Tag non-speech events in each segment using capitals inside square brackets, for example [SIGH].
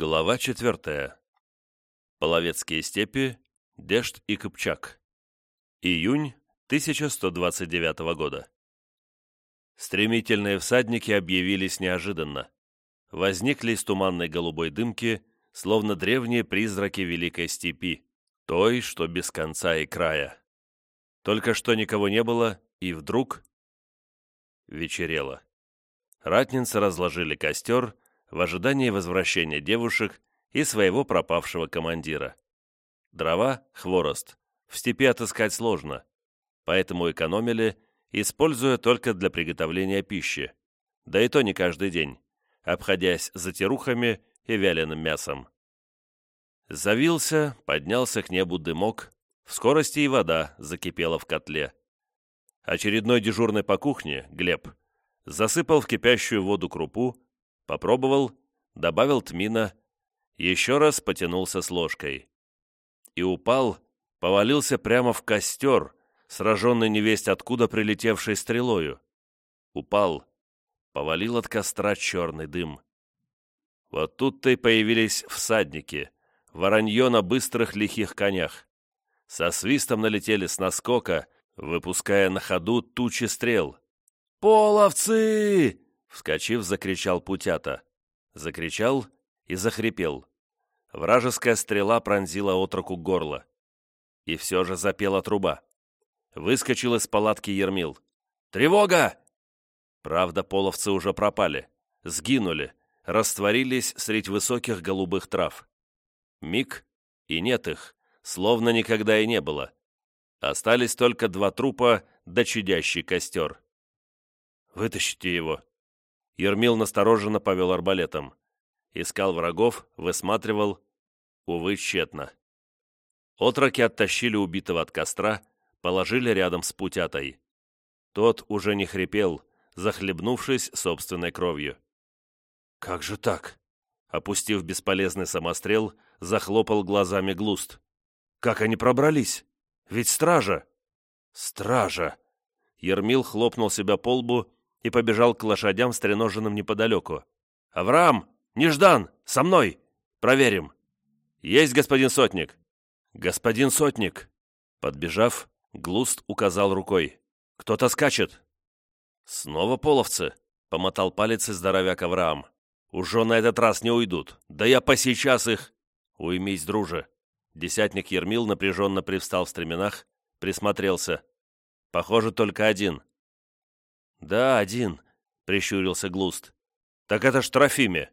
Глава четвертая. Половецкие степи, Дешт и Кыпчак. Июнь 1129 года. Стремительные всадники объявились неожиданно. Возникли из туманной голубой дымки, словно древние призраки Великой Степи, той, что без конца и края. Только что никого не было, и вдруг... Вечерело. Ратницы разложили костер, в ожидании возвращения девушек и своего пропавшего командира. Дрова, хворост, в степи отыскать сложно, поэтому экономили, используя только для приготовления пищи, да и то не каждый день, обходясь затирухами и вяленым мясом. Завился, поднялся к небу дымок, в скорости и вода закипела в котле. Очередной дежурный по кухне, Глеб, засыпал в кипящую воду крупу, Попробовал, добавил тмина, еще раз потянулся с ложкой. И упал, повалился прямо в костер, сраженный невесть откуда прилетевшей стрелою. Упал, повалил от костра черный дым. Вот тут-то и появились всадники, воронье на быстрых лихих конях. Со свистом налетели с наскока, выпуская на ходу тучи стрел. «Половцы!» Вскочив, закричал Путята. Закричал и захрипел. Вражеская стрела пронзила отроку горло. И все же запела труба. Выскочил из палатки Ермил. «Тревога!» Правда, половцы уже пропали. Сгинули. Растворились средь высоких голубых трав. Миг, и нет их, словно никогда и не было. Остались только два трупа да чудящий костер. «Вытащите его», Ермил настороженно повел арбалетом. Искал врагов, высматривал. Увы, тщетно. Отроки оттащили убитого от костра, положили рядом с путятой. Тот уже не хрипел, захлебнувшись собственной кровью. «Как же так?» Опустив бесполезный самострел, захлопал глазами глуст. «Как они пробрались? Ведь стража!» «Стража!» Ермил хлопнул себя по лбу и побежал к лошадям, стреноженным неподалеку. «Авраам! Неждан! Со мной! Проверим!» «Есть, господин сотник!» «Господин сотник!» Подбежав, Глуст указал рукой. «Кто-то скачет!» «Снова половцы!» — помотал палец и здоровяк Авраам. «Уже на этот раз не уйдут! Да я по сейчас их...» «Уймись, друже!» Десятник Ермил напряженно привстал в стременах, присмотрелся. «Похоже, только один. «Да, один», — прищурился Глуст. «Так это ж Трофиме».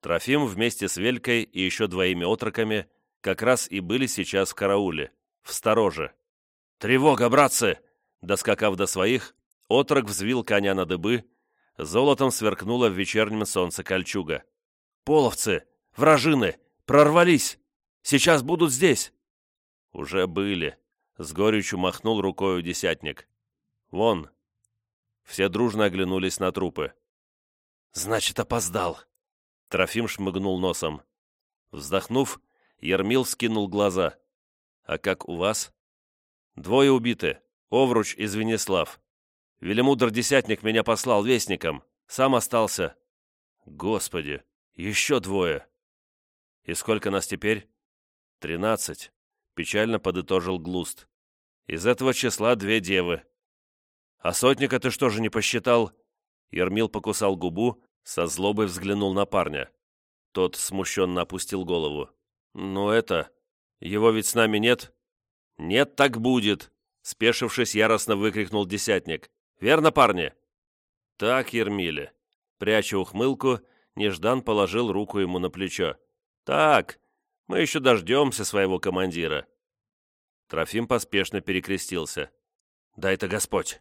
Трофим вместе с Велькой и еще двоими отроками как раз и были сейчас в карауле, в стороже. «Тревога, братцы!» Доскакав до своих, отрок взвил коня на дыбы, золотом сверкнула в вечернем солнце кольчуга. «Половцы! Вражины! Прорвались! Сейчас будут здесь!» «Уже были», — с горечью махнул рукою десятник. «Вон, все дружно оглянулись на трупы. «Значит, опоздал!» Трофим шмыгнул носом. Вздохнув, Ермил скинул глаза. «А как у вас?» «Двое убиты. Овруч и Звенислав. Велимудр-десятник меня послал вестником. Сам остался». «Господи! Еще двое!» «И сколько нас теперь?» «Тринадцать», — печально подытожил Глуст. «Из этого числа две девы. «А сотника ты что же не посчитал?» Ермил покусал губу, со злобой взглянул на парня. Тот смущенно опустил голову. «Ну это... Его ведь с нами нет?» «Нет, так будет!» Спешившись, яростно выкрикнул десятник. «Верно, парни?» «Так, Ермиле». Пряча ухмылку, Неждан положил руку ему на плечо. «Так, мы еще дождемся своего командира». Трофим поспешно перекрестился. «Дай-то Господь!»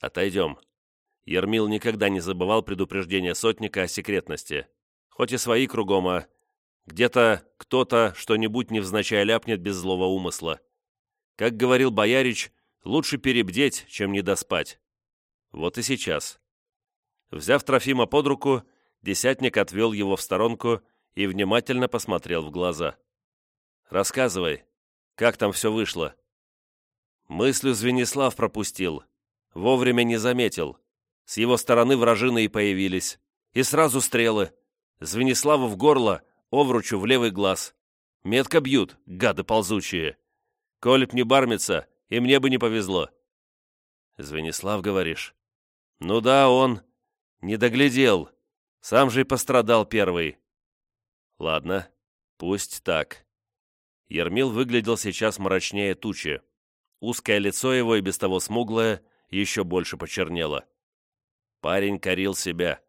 «Отойдем». Ермил никогда не забывал предупреждения сотника о секретности. Хоть и свои кругом, а где-то кто-то что-нибудь невзначай ляпнет без злого умысла. Как говорил Боярич, лучше перебдеть, чем не доспать. Вот и сейчас. Взяв Трофима под руку, десятник отвел его в сторонку и внимательно посмотрел в глаза. «Рассказывай, как там все вышло?» Мыслью Звенислав пропустил. Вовремя не заметил. С его стороны вражины и появились. И сразу стрелы. Звениславу в горло, Овручу в левый глаз. Метко бьют, гады ползучие. Коль б не бармится, и мне бы не повезло. Звенислав, говоришь? Ну да, он. Не доглядел. Сам же и пострадал первый. Ладно, пусть так. Ермил выглядел сейчас мрачнее тучи. Узкое лицо его и без того смуглое еще больше почернело. Парень корил себя.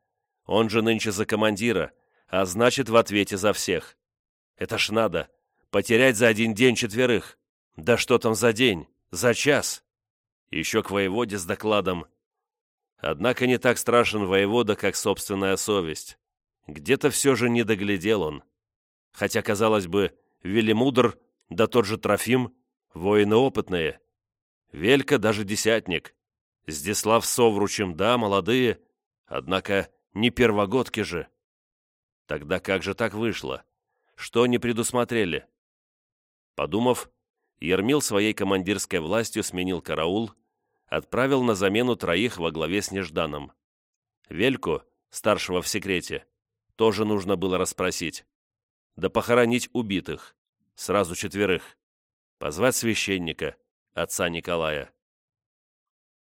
Он же нынче за командира, а значит в ответе за всех. Это ж надо. Потерять за один день четверых. Да что там за день? За час. Еще к воеводе с докладом. Однако не так страшен воевода, как собственная совесть. Где-то все же не доглядел он. Хотя, казалось бы, Велимудр, да тот же Трофим, воины опытные. Велька даже десятник. Здислав с Совручем, да, молодые, однако не первогодки же. Тогда как же так вышло? Что не предусмотрели? Подумав, Ермил своей командирской властью сменил караул, отправил на замену троих во главе с Нежданом. Вельку, старшего в секрете, тоже нужно было расспросить. Да похоронить убитых, сразу четверых. Позвать священника, отца Николая.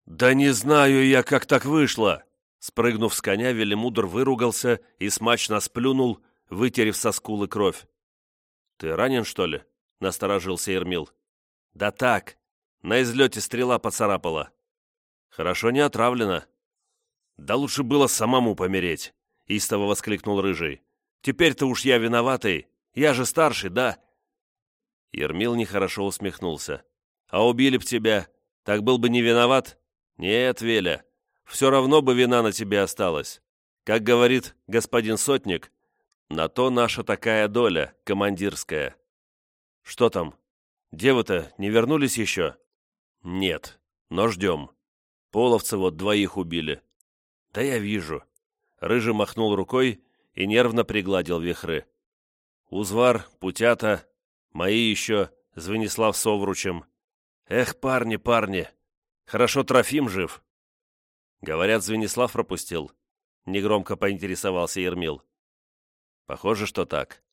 «Да не знаю я, как так вышло!» Спрыгнув с коня, Велимудр выругался и смачно сплюнул, вытерев со скулы кровь. «Ты ранен, что ли?» — насторожился Ермил. «Да так. На излете стрела поцарапала». «Хорошо не отравлена». «Да лучше было самому помереть», — истово воскликнул Рыжий. «Теперь-то уж я виноватый. Я же старший, да?» Ермил нехорошо усмехнулся. «А убили б тебя. Так был бы не виноват?» «Нет, Веля, все равно бы вина на тебе осталась. Как говорит господин Сотник, на то наша такая доля, командирская». «Что там? Девы-то не вернулись еще?» «Нет, но ждем. Половцы вот двоих убили». «Да я вижу». Рыжий махнул рукой и нервно пригладил вихры. «Узвар, Путята, мои еще, Звенислав Совручем. Эх, парни, парни, Хорошо Трофим жив». «Говорят, Звенислав пропустил», — негромко поинтересовался Ермил. «Похоже, что так».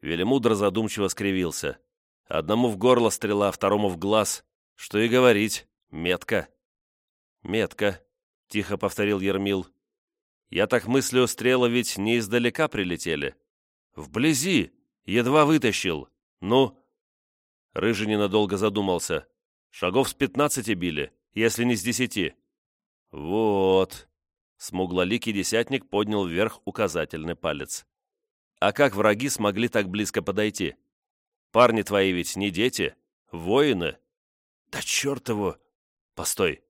Велимудро задумчиво скривился. Одному в горло стрела, второму в глаз. Что и говорить, метка. «Метка», — тихо повторил Ермил. «Я так мыслю, стрелы ведь не издалека прилетели. Вблизи, едва вытащил. Ну?» Рыжий ненадолго задумался. «Шагов с пятнадцати били если не с десяти». «Вот». Смуглоликий десятник поднял вверх указательный палец. «А как враги смогли так близко подойти? Парни твои ведь не дети, воины». «Да черт его!» «Постой!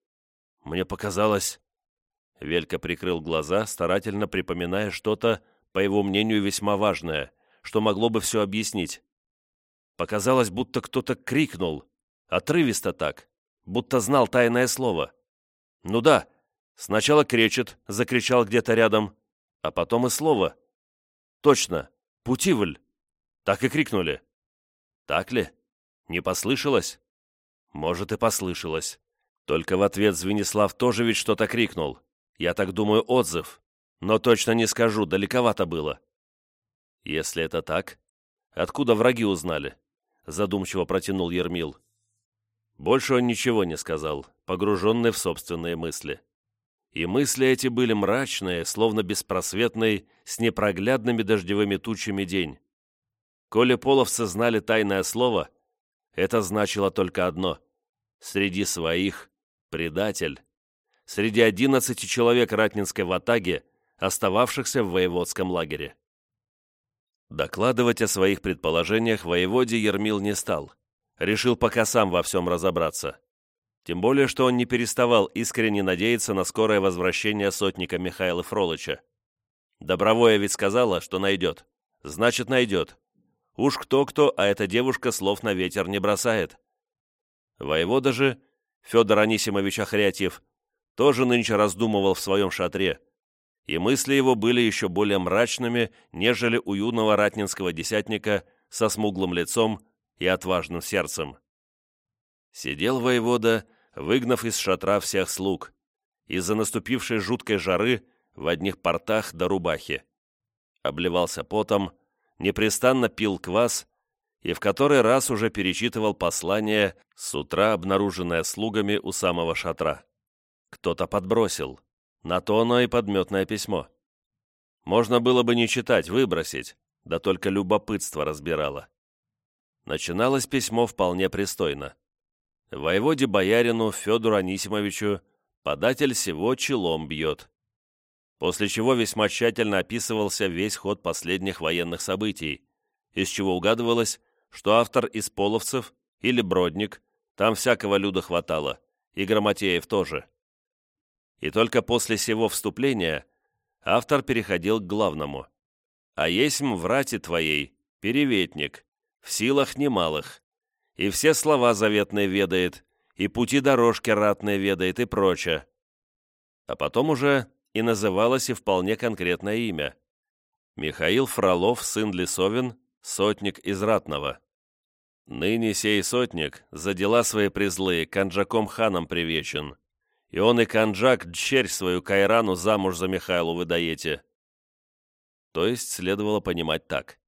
Мне показалось...» Велька прикрыл глаза, старательно припоминая что-то, по его мнению, весьма важное, что могло бы все объяснить. Показалось, будто кто-то крикнул, отрывисто так будто знал тайное слово. Ну да, сначала кречет, закричал где-то рядом, а потом и слово. Точно, Путивль. Так и крикнули. Так ли? Не послышалось? Может, и послышалось. Только в ответ Звенислав тоже ведь что-то крикнул. Я так думаю, отзыв. Но точно не скажу, далековато было. Если это так, откуда враги узнали? Задумчиво протянул Ермил. Больше он ничего не сказал, погруженный в собственные мысли. И мысли эти были мрачные, словно беспросветный, с непроглядными дождевыми тучами день. Коли половцы знали тайное слово, это значило только одно — среди своих — предатель. Среди одиннадцати человек ратнинской ватаги, остававшихся в воеводском лагере. Докладывать о своих предположениях воеводе Ермил не стал решил пока сам во всем разобраться. Тем более, что он не переставал искренне надеяться на скорое возвращение сотника Михаила Фролыча. Добровое ведь сказала, что найдет. Значит, найдет. Уж кто-кто, а эта девушка слов на ветер не бросает. Воевода же, Федор Анисимович Ахрятьев, тоже нынче раздумывал в своем шатре, и мысли его были еще более мрачными, нежели у юного ратнинского десятника со смуглым лицом и отважным сердцем. Сидел воевода, выгнав из шатра всех слуг, из-за наступившей жуткой жары в одних портах до рубахи. обливался потом, непрестанно пил квас и в который раз уже перечитывал послание, с утра обнаруженное слугами у самого шатра. Кто-то подбросил. На то оно и подметное письмо. Можно было бы не читать, выбросить, да только любопытство разбирало. Начиналось письмо вполне пристойно. Воеводе боярину Федору Анисимовичу податель всего челом бьет. После чего весьма тщательно описывался весь ход последних военных событий, из чего угадывалось, что автор из половцев или бродник, там всякого люда хватало, и Грамотеев тоже. И только после сего вступления автор переходил к главному. «А есмь в рате твоей, переветник, в силах немалых, и все слова заветные ведает, и пути дорожки ратные ведает, и прочее». А потом уже и называлось и вполне конкретное имя. Михаил Фролов, сын Лисовин, сотник из Ратного. Ныне сей сотник за дела свои призлые Канджаком ханом привечен, и он и Канджак дщерь свою Кайрану замуж за Михайлу выдаете. То есть следовало понимать так.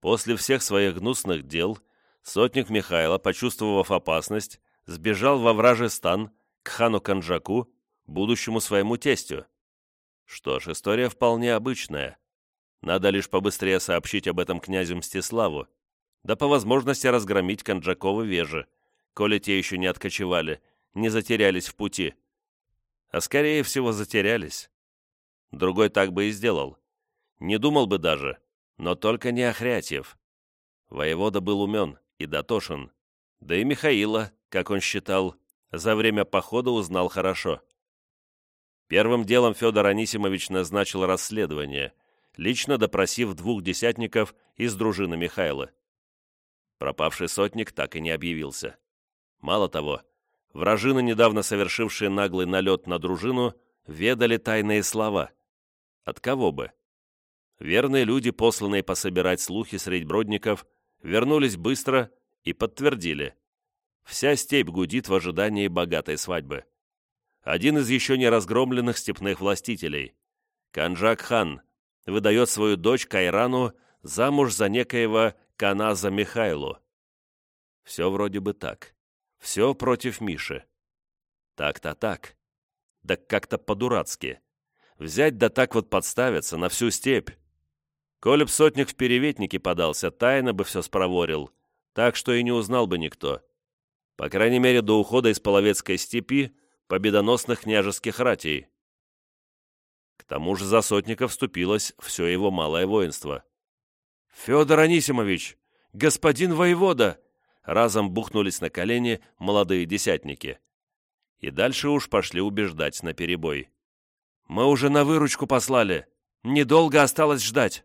После всех своих гнусных дел сотник Михайла, почувствовав опасность, сбежал во вражий стан к хану Канджаку, будущему своему тестю. Что ж, история вполне обычная. Надо лишь побыстрее сообщить об этом князю Мстиславу, да по возможности разгромить Конджаковы вежи, коли те еще не откочевали, не затерялись в пути. А скорее всего затерялись. Другой так бы и сделал. Не думал бы даже, но только не Охрятьев. Воевода был умен и дотошен, да и Михаила, как он считал, за время похода узнал хорошо. Первым делом Федор Анисимович назначил расследование, лично допросив двух десятников из дружины Михайла. Пропавший сотник так и не объявился. Мало того, вражины, недавно совершившие наглый налет на дружину, ведали тайные слова. От кого бы? Верные люди, посланные пособирать слухи средь бродников, вернулись быстро и подтвердили. Вся степь гудит в ожидании богатой свадьбы. Один из еще не разгромленных степных властителей, Канджак-хан, выдает свою дочь Кайрану замуж за некоего Каназа Михайлу. Все вроде бы так. Все против Миши. Так-то так. Да как-то по-дурацки. Взять да так вот подставиться на всю степь. Коли б сотник в переветнике подался, тайно бы все спроворил, так что и не узнал бы никто. По крайней мере, до ухода из Половецкой степи победоносных княжеских ратей. К тому же за сотника вступилось все его малое воинство. «Федор Анисимович! Господин воевода!» Разом бухнулись на колени молодые десятники. И дальше уж пошли убеждать на перебой. «Мы уже на выручку послали. Недолго осталось ждать.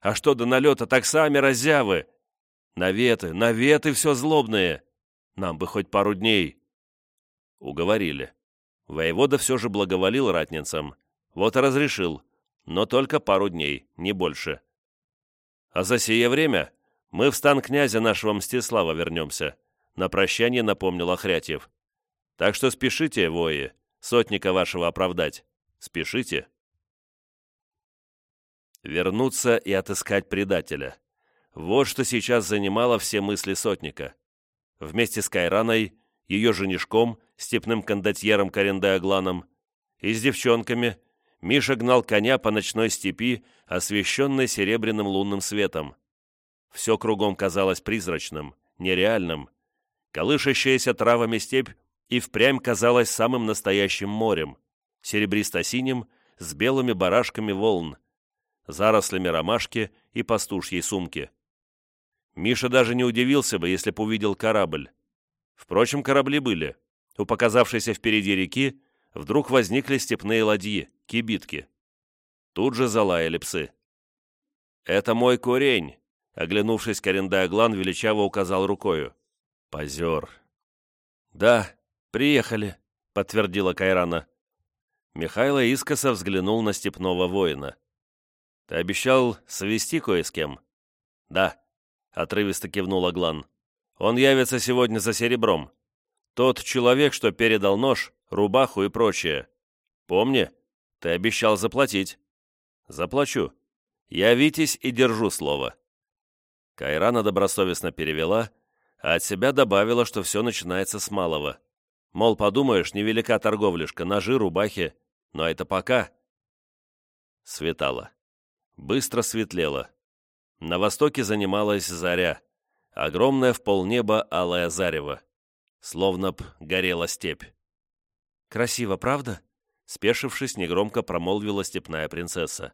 А что до налета, так сами раззявы. Наветы, наветы все злобные. Нам бы хоть пару дней». Уговорили. Воевода все же благоволил ратницам. Вот и разрешил. Но только пару дней, не больше. А за сие время мы в стан князя нашего Мстислава вернемся», — на прощание напомнил Охрятьев. «Так что спешите, вои, сотника вашего оправдать. Спешите». Вернуться и отыскать предателя. Вот что сейчас занимало все мысли сотника. Вместе с Кайраной, ее женишком, степным кондотьером Каренде-Агланом, и с девчонками — Миша гнал коня по ночной степи, освещенной серебряным лунным светом. Все кругом казалось призрачным, нереальным. Колышащаяся травами степь и впрямь казалась самым настоящим морем, серебристо-синим, с белыми барашками волн, зарослями ромашки и пастушьей сумки. Миша даже не удивился бы, если бы увидел корабль. Впрочем, корабли были. У показавшейся впереди реки вдруг возникли степные ладьи, кибитки. Тут же залаяли псы. «Это мой курень!» — оглянувшись, Карендай-Аглан величаво указал рукою. «Позер!» «Да, приехали», — подтвердила Кайрана. Михайло искоса взглянул на степного воина. «Ты обещал свести кое с кем?» «Да», — отрывисто кивнул Аглан. «Он явится сегодня за серебром. Тот человек, что передал нож, рубаху и прочее. Помни, ты обещал заплатить». «Заплачу. Я Витязь и держу слово». Кайрана добросовестно перевела, а от себя добавила, что все начинается с малого. Мол, подумаешь, невелика торговляшка, ножи, рубахи, но это пока. Светало. Быстро светлело. На востоке занималась заря, огромная в полнеба алая зарево. Словно б горела степь. «Красиво, правда?» Спешившись, негромко промолвила степная принцесса.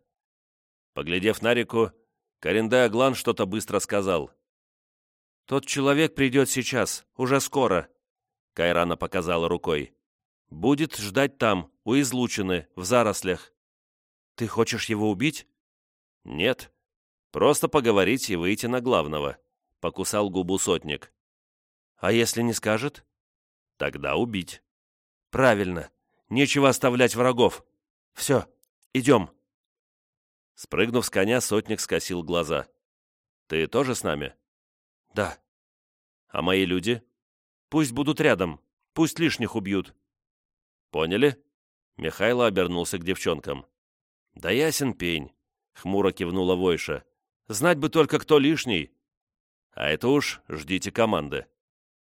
Поглядев на реку, Карендай Аглан что-то быстро сказал. «Тот человек придет сейчас, уже скоро», — Кайрана показала рукой. «Будет ждать там, у излучины, в зарослях». «Ты хочешь его убить?» «Нет. Просто поговорить и выйти на главного», — покусал губу сотник. «А если не скажет?» «Тогда убить». «Правильно. Нечего оставлять врагов. Все, идем». Спрыгнув с коня, сотник скосил глаза. «Ты тоже с нами?» «Да». «А мои люди?» «Пусть будут рядом. Пусть лишних убьют». «Поняли?» Михайло обернулся к девчонкам. «Да ясен пень», — хмуро кивнула Войша. «Знать бы только, кто лишний». «А это уж ждите команды.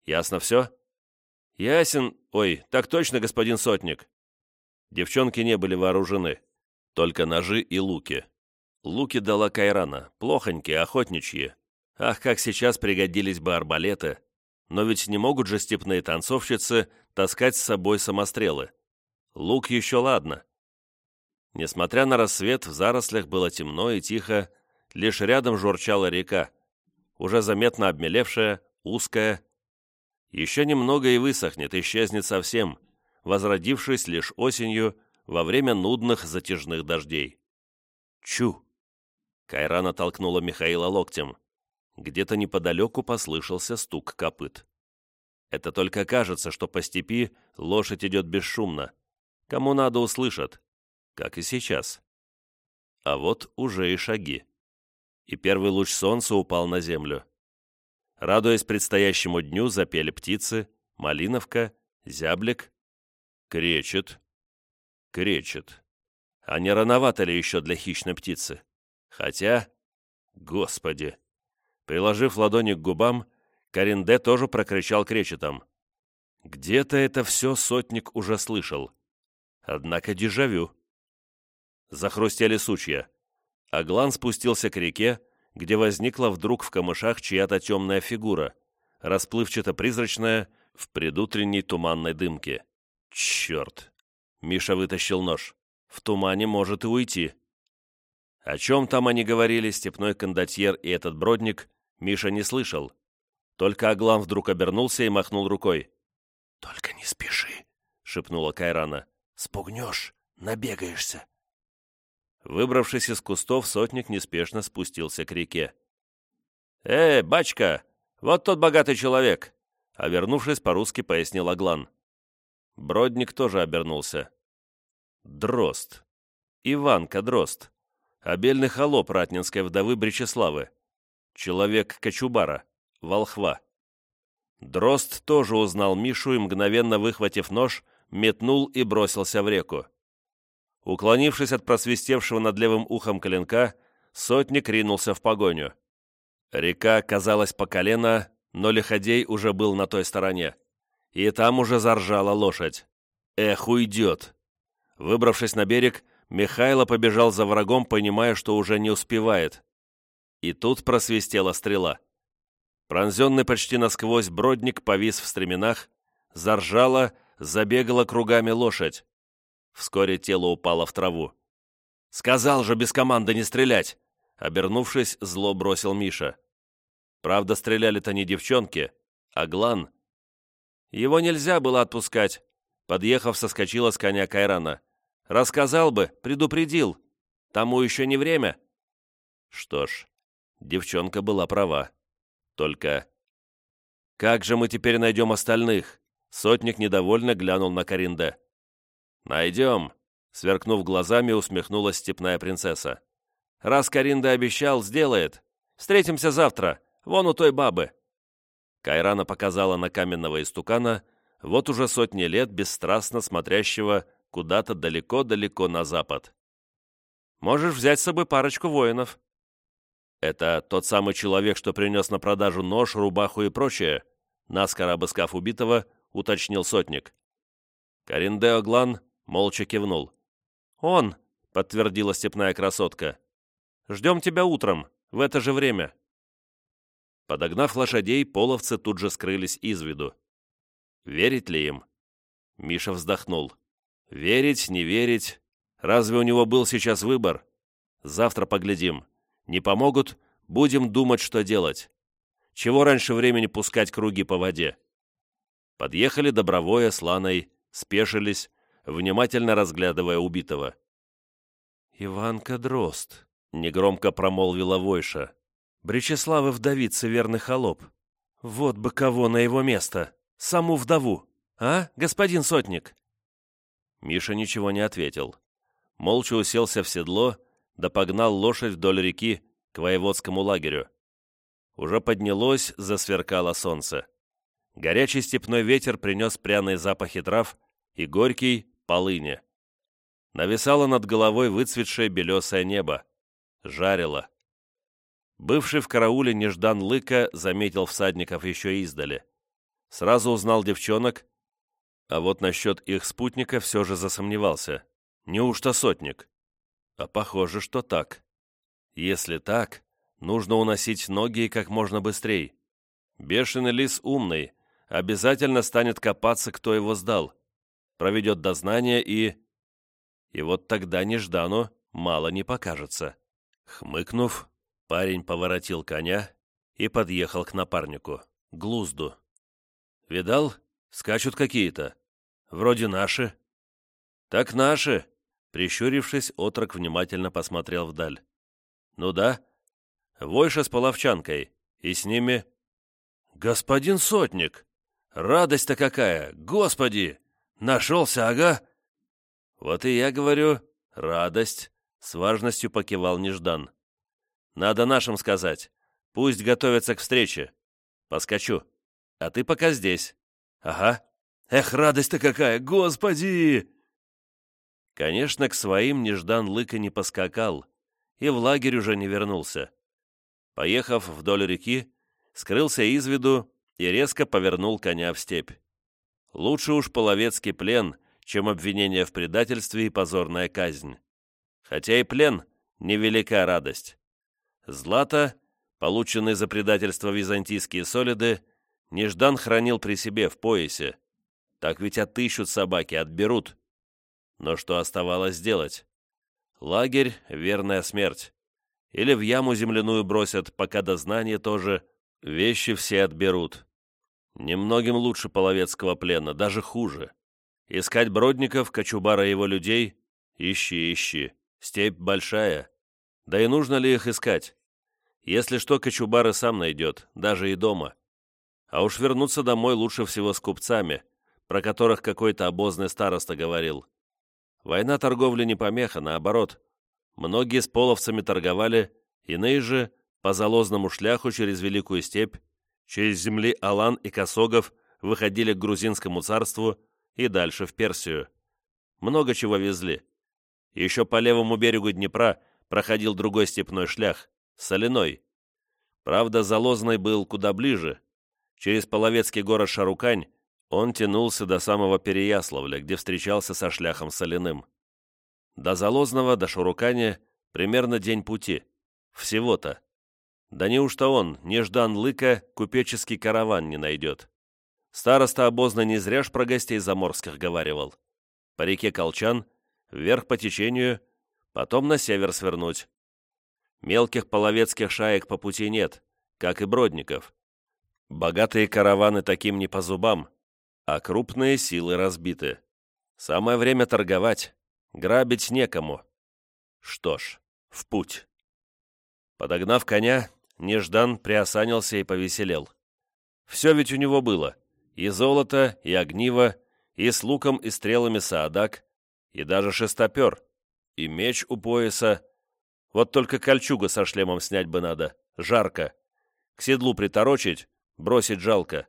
Ясно все?» «Ясен... Ой, так точно, господин Сотник». Девчонки не были вооружены. Только ножи и луки. Луки дала Кайрана, плохонькие, охотничьи. Ах, как сейчас пригодились бы арбалеты. Но ведь не могут же степные танцовщицы таскать с собой самострелы. Лук еще ладно. Несмотря на рассвет, в зарослях было темно и тихо, лишь рядом журчала река, уже заметно обмелевшая, узкая. Еще немного и высохнет, исчезнет совсем, возродившись лишь осенью во время нудных затяжных дождей. Чу! Кайрана толкнула Михаила локтем. Где-то неподалеку послышался стук копыт. Это только кажется, что по степи лошадь идет бесшумно. Кому надо, услышат. Как и сейчас. А вот уже и шаги. И первый луч солнца упал на землю. Радуясь предстоящему дню, запели птицы, малиновка, зяблик. Кречет. Кречет. А не рановато ли еще для хищной птицы? Хотя... Господи! Приложив ладони к губам, Каринде тоже прокричал кречетом. Где-то это все сотник уже слышал. Однако дежавю. Захрустели сучья. Аглан спустился к реке, где возникла вдруг в камышах чья-то темная фигура, расплывчато-призрачная, в предутренней туманной дымке. Черт! Миша вытащил нож. В тумане может и уйти. О чем там они говорили, степной кондотьер и этот бродник, Миша не слышал. Только Аглам вдруг обернулся и махнул рукой. «Только не спеши», — шепнула Кайрана. «Спугнешь, набегаешься». Выбравшись из кустов, сотник неспешно спустился к реке. «Э, бачка, вот тот богатый человек!» А вернувшись, по-русски пояснил Аглан. Бродник тоже обернулся. Дрозд. Иванка Дрозд обельный холоп ратнинской вдовы Бречеславы, человек Кочубара, волхва. Дрозд тоже узнал Мишу и, мгновенно выхватив нож, метнул и бросился в реку. Уклонившись от просвистевшего над левым ухом коленка, сотник ринулся в погоню. Река казалась по колено, но Лиходей уже был на той стороне. И там уже заржала лошадь. Эх, уйдет! Выбравшись на берег, Михайло побежал за врагом, понимая, что уже не успевает. И тут просвистела стрела. Пронзенный почти насквозь бродник повис в стременах, заржала, забегала кругами лошадь. Вскоре тело упало в траву. «Сказал же без команды не стрелять!» Обернувшись, зло бросил Миша. Правда, стреляли-то не девчонки, а Глан. Его нельзя было отпускать. Подъехав, соскочила с коня Кайрана. Рассказал бы, предупредил. Тому еще не время. Что ж, девчонка была права. Только... Как же мы теперь найдем остальных? Сотник недовольно глянул на Каринде. Найдем. Сверкнув глазами, усмехнулась степная принцесса. Раз Каринда обещал, сделает. Встретимся завтра, вон у той бабы. Кайрана показала на каменного истукана, вот уже сотни лет бесстрастно смотрящего куда-то далеко-далеко на запад. Можешь взять с собой парочку воинов». «Это тот самый человек, что принес на продажу нож, рубаху и прочее?» Наскоро обыскав убитого, уточнил сотник. Кариндео Глан молча кивнул. «Он!» — подтвердила степная красотка. «Ждем тебя утром, в это же время». Подогнав лошадей, половцы тут же скрылись из виду. Верить ли им? Миша вздохнул. Верить, не верить. Разве у него был сейчас выбор? Завтра поглядим. Не помогут, будем думать, что делать. Чего раньше времени пускать круги по воде? Подъехали Добровое с Ланой, спешились, внимательно разглядывая убитого. «Иванка Дрозд», — негромко промолвила Войша. «Бречеславы вдовица верный холоп. Вот бы кого на его место, саму вдову, а, господин сотник?» Миша ничего не ответил. Молча уселся в седло, да погнал лошадь вдоль реки к воеводскому лагерю. Уже поднялось, засверкало солнце. Горячий степной ветер принес пряные запахи трав и горький — полыни. Нависало над головой выцветшее белесое небо. Жарило. Бывший в карауле Неждан Лыка заметил всадников еще издали. Сразу узнал девчонок, а вот насчет их спутника все же засомневался. Неужто сотник? А похоже, что так. Если так, нужно уносить ноги как можно быстрее. Бешеный лис умный, обязательно станет копаться, кто его сдал. Проведет дознание и... И вот тогда Неждану мало не покажется. Хмыкнув, парень поворотил коня и подъехал к напарнику, Глузду. «Видал? Скачут какие-то. Вроде наши». «Так наши», — прищурившись, отрок внимательно посмотрел вдаль. «Ну да. Войша с половчанкой, и с ними...» «Господин Сотник! Радость-то какая! Господи! Нашелся, ага!» «Вот и я говорю, радость», — с важностью покивал Неждан. «Надо нашим сказать. Пусть готовятся к встрече. Поскочу. А ты пока здесь. Ага. Эх, радость-то какая! Господи!» Конечно, к своим Неждан Лыка не поскакал и в лагерь уже не вернулся. Поехав вдоль реки, скрылся из виду и резко повернул коня в степь. Лучше уж половецкий плен — чем обвинение в предательстве и позорная казнь. Хотя и плен — невелика радость. Злато, полученный за предательство византийские солиды, Неждан хранил при себе в поясе. Так ведь отыщут собаки, отберут. Но что оставалось делать? Лагерь — верная смерть. Или в яму земляную бросят, пока дознание тоже. Вещи все отберут. Немногим лучше половецкого плена, даже хуже. Искать Бродников, Кочубара и его людей? Ищи, ищи. Степь большая. Да и нужно ли их искать? Если что, Кочубар и сам найдет, даже и дома. А уж вернуться домой лучше всего с купцами, про которых какой-то обозный староста говорил. Война торговли не помеха, наоборот. Многие с половцами торговали, иные же по залозному шляху через Великую степь, через земли Алан и Косогов выходили к грузинскому царству и дальше в Персию. Много чего везли. Еще по левому берегу Днепра проходил другой степной шлях, соляной. Правда, Залозный был куда ближе. Через половецкий город Шарукань он тянулся до самого Переяславля, где встречался со шляхом соляным. До Залозного, до Шарукани примерно день пути. Всего-то. Да неужто он, неждан лыка, купеческий караван не найдет? Староста обозно не зря ж про гостей заморских говаривал. По реке Колчан, вверх по течению, потом на север свернуть. Мелких половецких шаек по пути нет, как и бродников. Богатые караваны таким не по зубам, а крупные силы разбиты. Самое время торговать, грабить некому. Что ж, в путь. Подогнав коня, Неждан приосанился и повеселел. Все ведь у него было и золото, и огниво, и с луком и стрелами саадак, и даже шестопер, и меч у пояса. Вот только кольчугу со шлемом снять бы надо, жарко. К седлу приторочить, бросить жалко.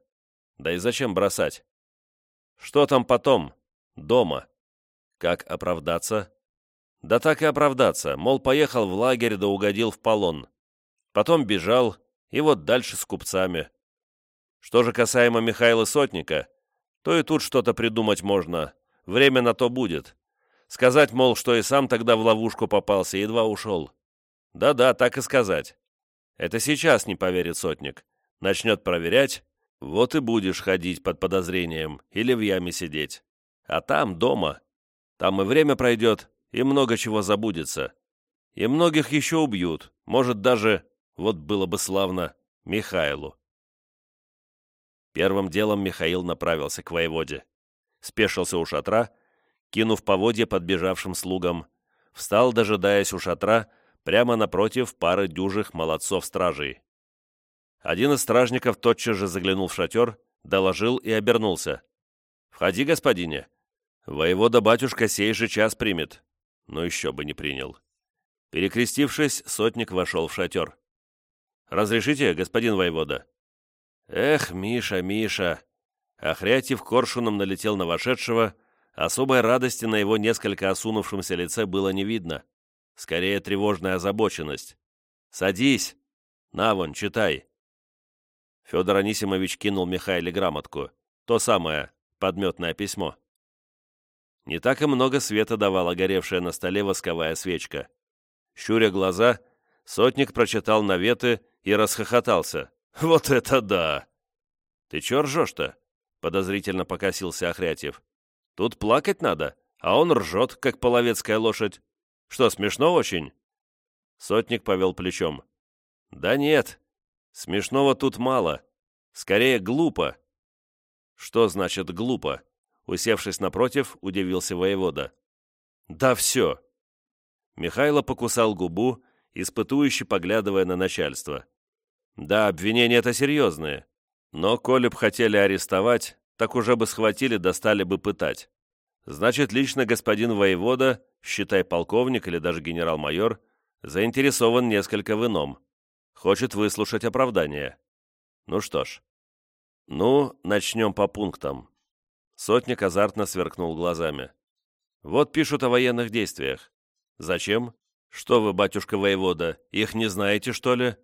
Да и зачем бросать? Что там потом? Дома. Как оправдаться? Да так и оправдаться, мол, поехал в лагерь да угодил в полон. Потом бежал, и вот дальше с купцами. Что же касаемо Михаила Сотника, то и тут что-то придумать можно. Время на то будет. Сказать, мол, что и сам тогда в ловушку попался, едва ушел. Да-да, так и сказать. Это сейчас не поверит Сотник. Начнет проверять, вот и будешь ходить под подозрением или в яме сидеть. А там, дома, там и время пройдет, и много чего забудется. И многих еще убьют, может даже, вот было бы славно, Михайлу. Первым делом Михаил направился к воеводе. Спешился у шатра, кинув поводья подбежавшим слугам. Встал, дожидаясь у шатра, прямо напротив пары дюжих молодцов-стражей. Один из стражников тотчас же заглянул в шатер, доложил и обернулся. «Входи, господине. Воевода-батюшка сей же час примет». Но еще бы не принял. Перекрестившись, сотник вошел в шатер. «Разрешите, господин воевода?» «Эх, Миша, Миша!» Ахрятьев коршуном налетел на вошедшего, особой радости на его несколько осунувшемся лице было не видно. Скорее, тревожная озабоченность. «Садись! На вон, читай!» Федор Анисимович кинул Михаиле грамотку. То самое, подметное письмо. Не так и много света давала горевшая на столе восковая свечка. Щуря глаза, сотник прочитал наветы и расхохотался. «Вот это да!» «Ты чё ржёшь-то?» — подозрительно покосился Охрятьев. «Тут плакать надо, а он ржет, как половецкая лошадь. Что, смешно очень?» Сотник повел плечом. «Да нет, смешного тут мало. Скорее, глупо». «Что значит глупо?» Усевшись напротив, удивился воевода. «Да все!» Михайло покусал губу, испытующе поглядывая на начальство. «Да, обвинения это серьезные, но коли б хотели арестовать, так уже бы схватили, достали бы пытать. Значит, лично господин воевода, считай полковник или даже генерал-майор, заинтересован несколько в ином. Хочет выслушать оправдание. Ну что ж. Ну, начнем по пунктам. Сотник азартно сверкнул глазами. Вот пишут о военных действиях. Зачем? Что вы, батюшка воевода, их не знаете, что ли?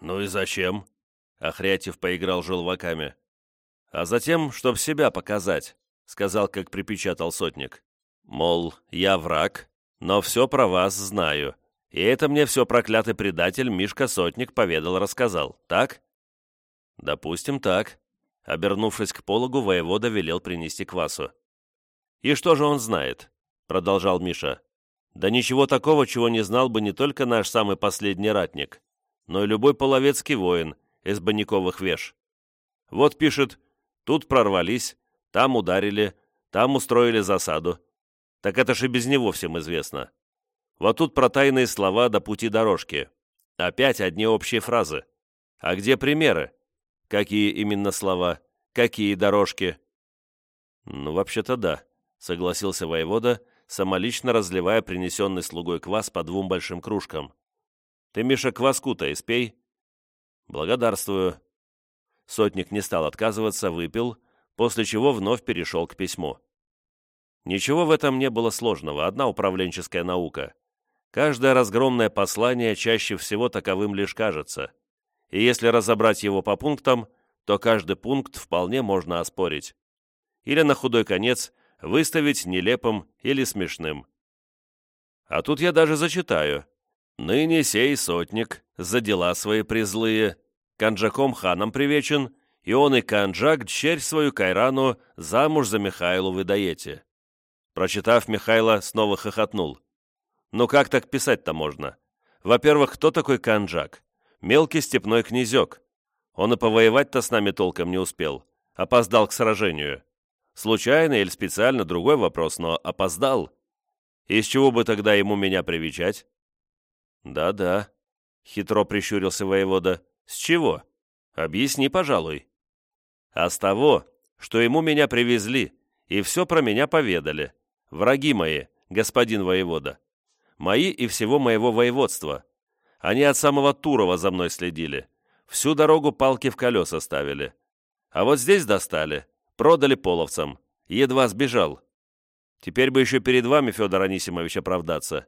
Ну и зачем? Охрятьев поиграл желваками. А затем, чтоб себя показать. — сказал, как припечатал сотник. «Мол, я враг, но все про вас знаю, и это мне все проклятый предатель Мишка Сотник поведал-рассказал, так?» «Допустим, так», — обернувшись к пологу, воевода велел принести квасу. «И что же он знает?» — продолжал Миша. «Да ничего такого, чего не знал бы не только наш самый последний ратник, но и любой половецкий воин из банниковых веш. Вот пишет, тут прорвались, там ударили, там устроили засаду. Так это же без него всем известно. Вот тут про тайные слова до пути дорожки. Опять одни общие фразы. А где примеры? Какие именно слова? Какие дорожки? Ну, вообще-то да, согласился воевода, самолично разливая принесенный слугой квас по двум большим кружкам. Ты, Миша, кваску-то испей. Благодарствую. Сотник не стал отказываться, выпил, после чего вновь перешел к письму. Ничего в этом не было сложного, одна управленческая наука. Каждое разгромное послание чаще всего таковым лишь кажется. И если разобрать его по пунктам, то каждый пункт вполне можно оспорить. Или на худой конец выставить нелепым или смешным. А тут я даже зачитаю. «Ныне сей сотник, за дела свои призлые, конжаком ханом привечен, и он и Канджак дщерь свою Кайрану замуж за Михайлу выдаете». Прочитав, Михайло снова хохотнул. «Ну как так писать-то можно? Во-первых, кто такой Канджак? Мелкий степной князек. Он и повоевать-то с нами толком не успел. Опоздал к сражению. Случайно или специально, другой вопрос, но опоздал. Из чего бы тогда ему меня привечать?» «Да-да», — хитро прищурился воевода. «С чего? Объясни, пожалуй» а с того, что ему меня привезли и все про меня поведали. Враги мои, господин воевода. Мои и всего моего воеводства. Они от самого Турова за мной следили. Всю дорогу палки в колеса ставили. А вот здесь достали, продали половцам. Едва сбежал. Теперь бы еще перед вами, Федор Анисимович, оправдаться».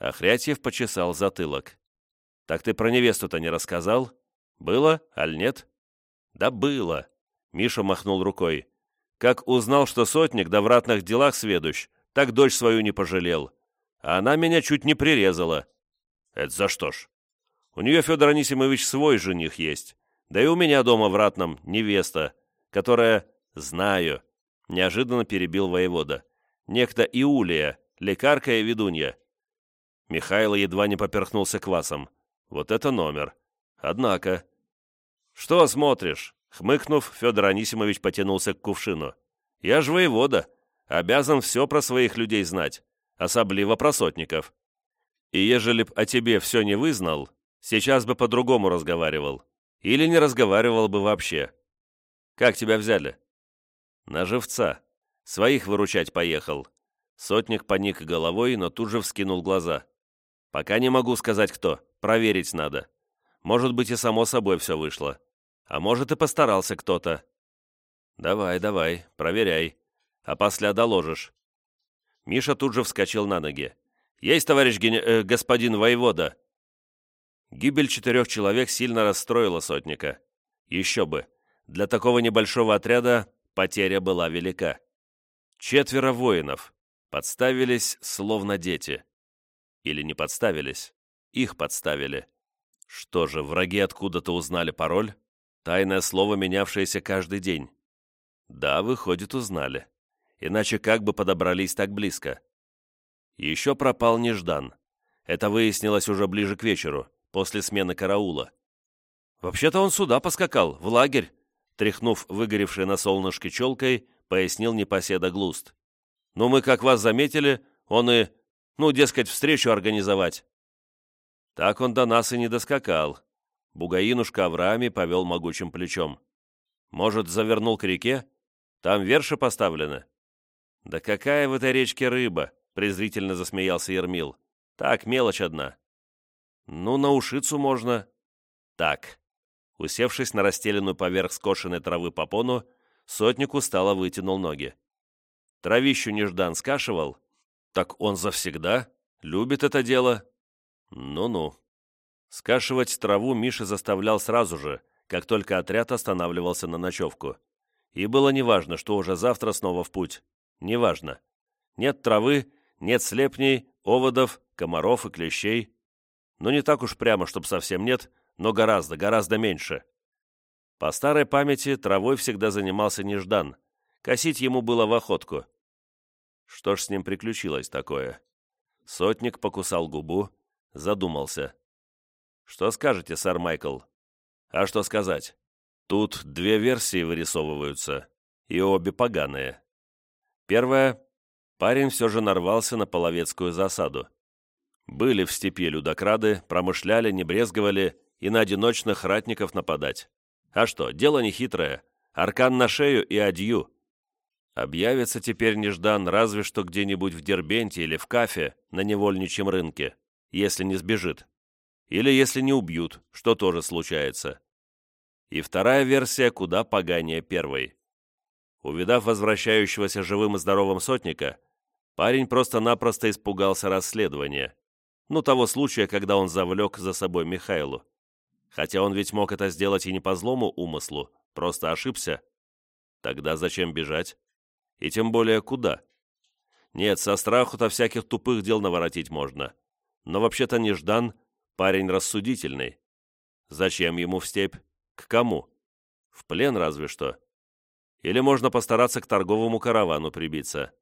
Охрятьев почесал затылок. «Так ты про невесту-то не рассказал? Было, аль нет?» «Да было», — Миша махнул рукой. «Как узнал, что сотник да в ратных делах сведущ, так дочь свою не пожалел. А она меня чуть не прирезала». «Это за что ж?» «У нее, Федор Анисимович, свой жених есть. Да и у меня дома в ратном невеста, которая, знаю, неожиданно перебил воевода. Некто Иулия, лекарка и ведунья. Михайло едва не поперхнулся квасом. Вот это номер. Однако... «Что смотришь?» Хмыкнув, Федор Анисимович потянулся к кувшину. «Я ж воевода. Обязан все про своих людей знать, особливо про сотников. И ежели б о тебе все не вызнал, сейчас бы по-другому разговаривал. Или не разговаривал бы вообще. Как тебя взяли?» «На живца. Своих выручать поехал». Сотник поник головой, но тут же вскинул глаза. «Пока не могу сказать, кто. Проверить надо. Может быть, и само собой все вышло. А может, и постарался кто-то». «Давай, давай, проверяй. А после доложишь». Миша тут же вскочил на ноги. «Есть, товарищ ген... э, господин воевода!» Гибель четырех человек сильно расстроила сотника. Еще бы. Для такого небольшого отряда потеря была велика. Четверо воинов подставились, словно дети. Или не подставились, их подставили. Что же, враги откуда-то узнали пароль? Тайное слово, менявшееся каждый день. Да, выходит, узнали. Иначе как бы подобрались так близко? Еще пропал Неждан. Это выяснилось уже ближе к вечеру, после смены караула. Вообще-то он сюда поскакал, в лагерь, тряхнув выгоревшей на солнышке челкой, пояснил непоседа Глуст. «Ну, мы, как вас заметили, он и, ну, дескать, встречу организовать». Так он до нас и не доскакал. Бугаинушка Авраами повел могучим плечом. «Может, завернул к реке? Там верши поставлены?» «Да какая в этой речке рыба?» — презрительно засмеялся Ермил. «Так, мелочь одна». «Ну, на ушицу можно». «Так, Усевшись на расстеленную поверх скошенной травы попону, сотник устало вытянул ноги. Травищу неждан скашивал? Так он завсегда любит это дело. Ну-ну. Скашивать траву Миша заставлял сразу же, как только отряд останавливался на ночевку. И было неважно, что уже завтра снова в путь. Неважно. Нет травы, нет слепней, оводов, комаров и клещей. Ну не так уж прямо, чтоб совсем нет, но гораздо, гораздо меньше. По старой памяти травой всегда занимался Неждан. Косить ему было в охотку. Что ж с ним приключилось такое? Сотник покусал губу, задумался. «Что скажете, сэр Майкл?» «А что сказать? Тут две версии вырисовываются, и обе поганые. Первая — парень все же нарвался на половецкую засаду. Были в степи людокрады, промышляли, не брезговали и на одиночных ратников нападать. А что, дело не хитрое. Аркан на шею и адью. Объявится теперь неждан разве что где-нибудь в Дербенте или в Кафе на невольничьем рынке, если не сбежит. Или если не убьют, что тоже случается. И вторая версия куда поганее первой. Увидав возвращающегося живым и здоровым сотника, парень просто-напросто испугался расследования. Ну, того случая, когда он завлек за собой Михайлу. Хотя он ведь мог это сделать и не по злому умыслу, просто ошибся. Тогда зачем бежать? И тем более куда? Нет, со страху-то всяких тупых дел наворотить можно. Но вообще-то Неждан — парень рассудительный. Зачем ему в степь? К кому? В плен разве что. Или можно постараться к торговому каравану прибиться.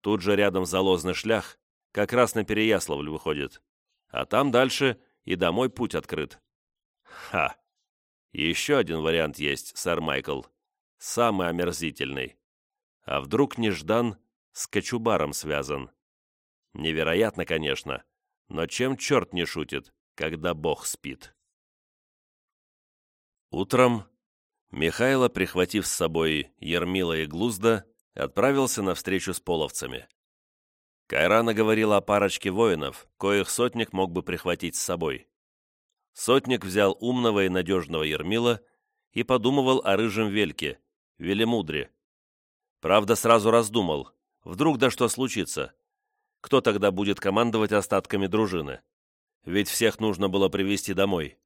Тут же рядом залозный шлях, как раз на Переяславль выходит. А там дальше и домой путь открыт. Ха! Еще один вариант есть, сэр Майкл. Самый омерзительный. А вдруг Неждан с Кочубаром связан? Невероятно, конечно, но чем черт не шутит, когда бог спит? Утром Михайло, прихватив с собой Ермила и Глузда, отправился на встречу с половцами. Кайрана говорила о парочке воинов, коих сотник мог бы прихватить с собой. Сотник взял умного и надежного Ермила и подумывал о рыжем вельке, велемудре. Правда, сразу раздумал. Вдруг да что случится? Кто тогда будет командовать остатками дружины? Ведь всех нужно было привести домой.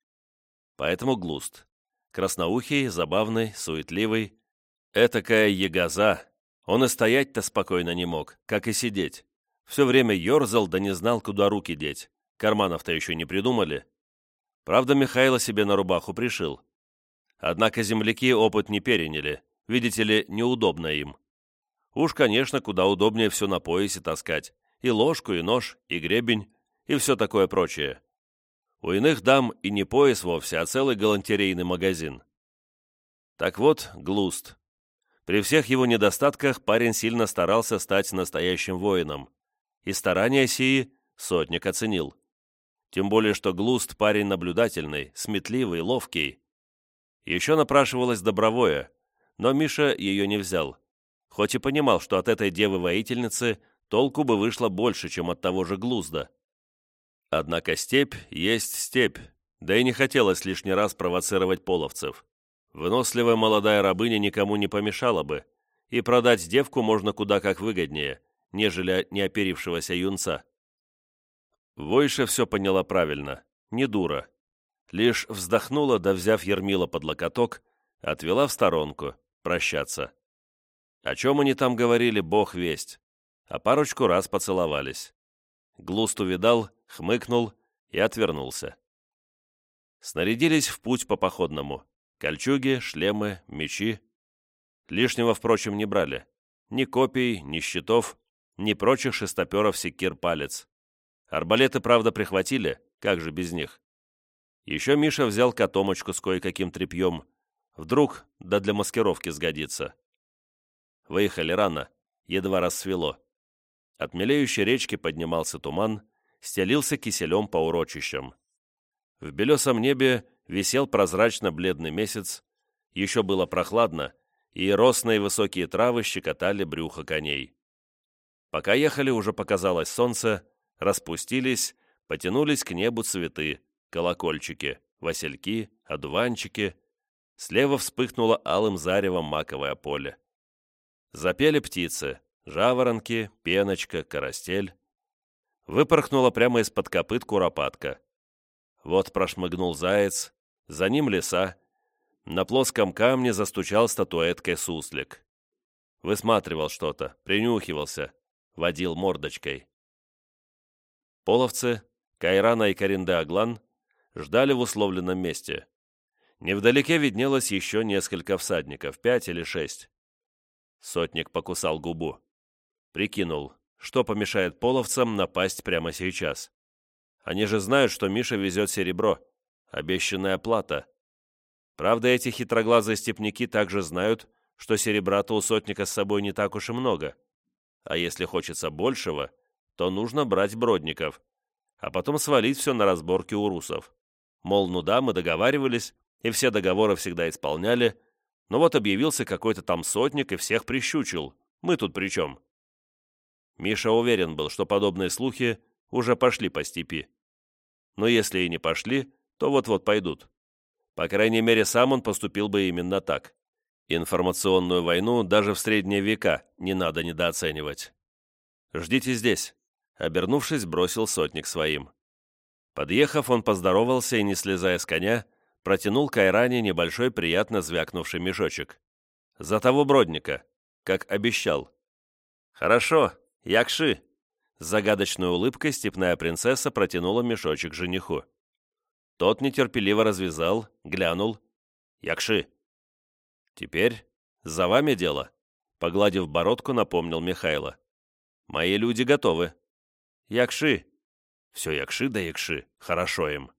Поэтому Глуст. Красноухий, забавный, суетливый. Этакая ягоза. Он и стоять-то спокойно не мог, как и сидеть. Все время ерзал, да не знал, куда руки деть. Карманов-то еще не придумали. Правда, Михайло себе на рубаху пришил. Однако земляки опыт не переняли. Видите ли, неудобно им. Уж, конечно, куда удобнее все на поясе таскать. И ложку, и нож, и гребень, и все такое прочее. У иных дам и не пояс вовсе, а целый галантерейный магазин. Так вот, Глуст. При всех его недостатках парень сильно старался стать настоящим воином. И старания сии сотник оценил. Тем более, что Глуст парень наблюдательный, сметливый, ловкий. Еще напрашивалась добровое, но Миша ее не взял хоть и понимал, что от этой девы-воительницы толку бы вышло больше, чем от того же Глузда. Однако степь есть степь, да и не хотелось лишний раз провоцировать половцев. Выносливая молодая рабыня никому не помешала бы, и продать девку можно куда как выгоднее, нежели неоперившегося юнца. Войша все поняла правильно, не дура. Лишь вздохнула, да взяв Ермила под локоток, отвела в сторонку, прощаться. О чем они там говорили, бог весть. А парочку раз поцеловались. Глуст увидал, хмыкнул и отвернулся. Снарядились в путь по походному. Кольчуги, шлемы, мечи. Лишнего, впрочем, не брали. Ни копий, ни щитов, ни прочих шестоперов секир палец. Арбалеты, правда, прихватили, как же без них. Еще Миша взял котомочку с кое-каким тряпьем. Вдруг, да для маскировки сгодится. Выехали рано, едва рассвело. От мелеющей речки поднимался туман, стелился киселем по урочищам. В белесом небе висел прозрачно-бледный месяц, еще было прохладно, и росные высокие травы щекотали брюхо коней. Пока ехали, уже показалось солнце, распустились, потянулись к небу цветы, колокольчики, васильки, одуванчики. Слева вспыхнуло алым заревом маковое поле. Запели птицы, жаворонки, пеночка, карастель. Выпорхнула прямо из-под копыт куропатка. Вот прошмыгнул заяц, за ним лиса. На плоском камне застучал статуэткой суслик. Высматривал что-то, принюхивался, водил мордочкой. Половцы, Кайрана и Каринде Аглан ждали в условленном месте. Невдалеке виднелось еще несколько всадников, пять или шесть. Сотник покусал губу. Прикинул, что помешает половцам напасть прямо сейчас. Они же знают, что Миша везет серебро. Обещанная плата. Правда, эти хитроглазые степняки также знают, что серебра-то у сотника с собой не так уж и много. А если хочется большего, то нужно брать бродников, а потом свалить все на разборки у русов. Мол, ну да, мы договаривались, и все договоры всегда исполняли, но вот объявился какой-то там сотник и всех прищучил. Мы тут при чем? Миша уверен был, что подобные слухи уже пошли по степи. Но если и не пошли, то вот-вот пойдут. По крайней мере, сам он поступил бы именно так. Информационную войну даже в средние века не надо недооценивать. «Ждите здесь», — обернувшись, бросил сотник своим. Подъехав, он поздоровался и, не слезая с коня, протянул Кайране небольшой приятно звякнувший мешочек. «За того бродника, как обещал». «Хорошо, якши!» С загадочной улыбкой степная принцесса протянула мешочек жениху. Тот нетерпеливо развязал, глянул. «Якши!» «Теперь за вами дело», — погладив бородку, напомнил Михайло. «Мои люди готовы». «Якши!» «Все якши да якши, хорошо им».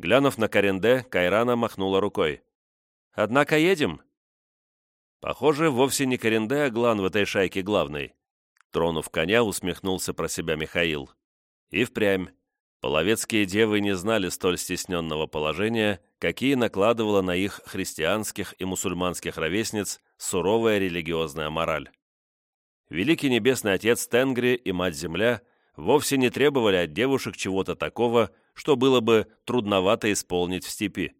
Глянув на Каренде, Кайрана махнула рукой. «Однако едем?» Похоже, вовсе не Каренде, а Глан в этой шайке главный. Тронув коня, усмехнулся про себя Михаил. И впрямь. Половецкие девы не знали столь стесненного положения, какие накладывала на их христианских и мусульманских ровесниц суровая религиозная мораль. Великий Небесный Отец Тенгри и Мать-Земля вовсе не требовали от девушек чего-то такого, что было бы трудновато исполнить в степи.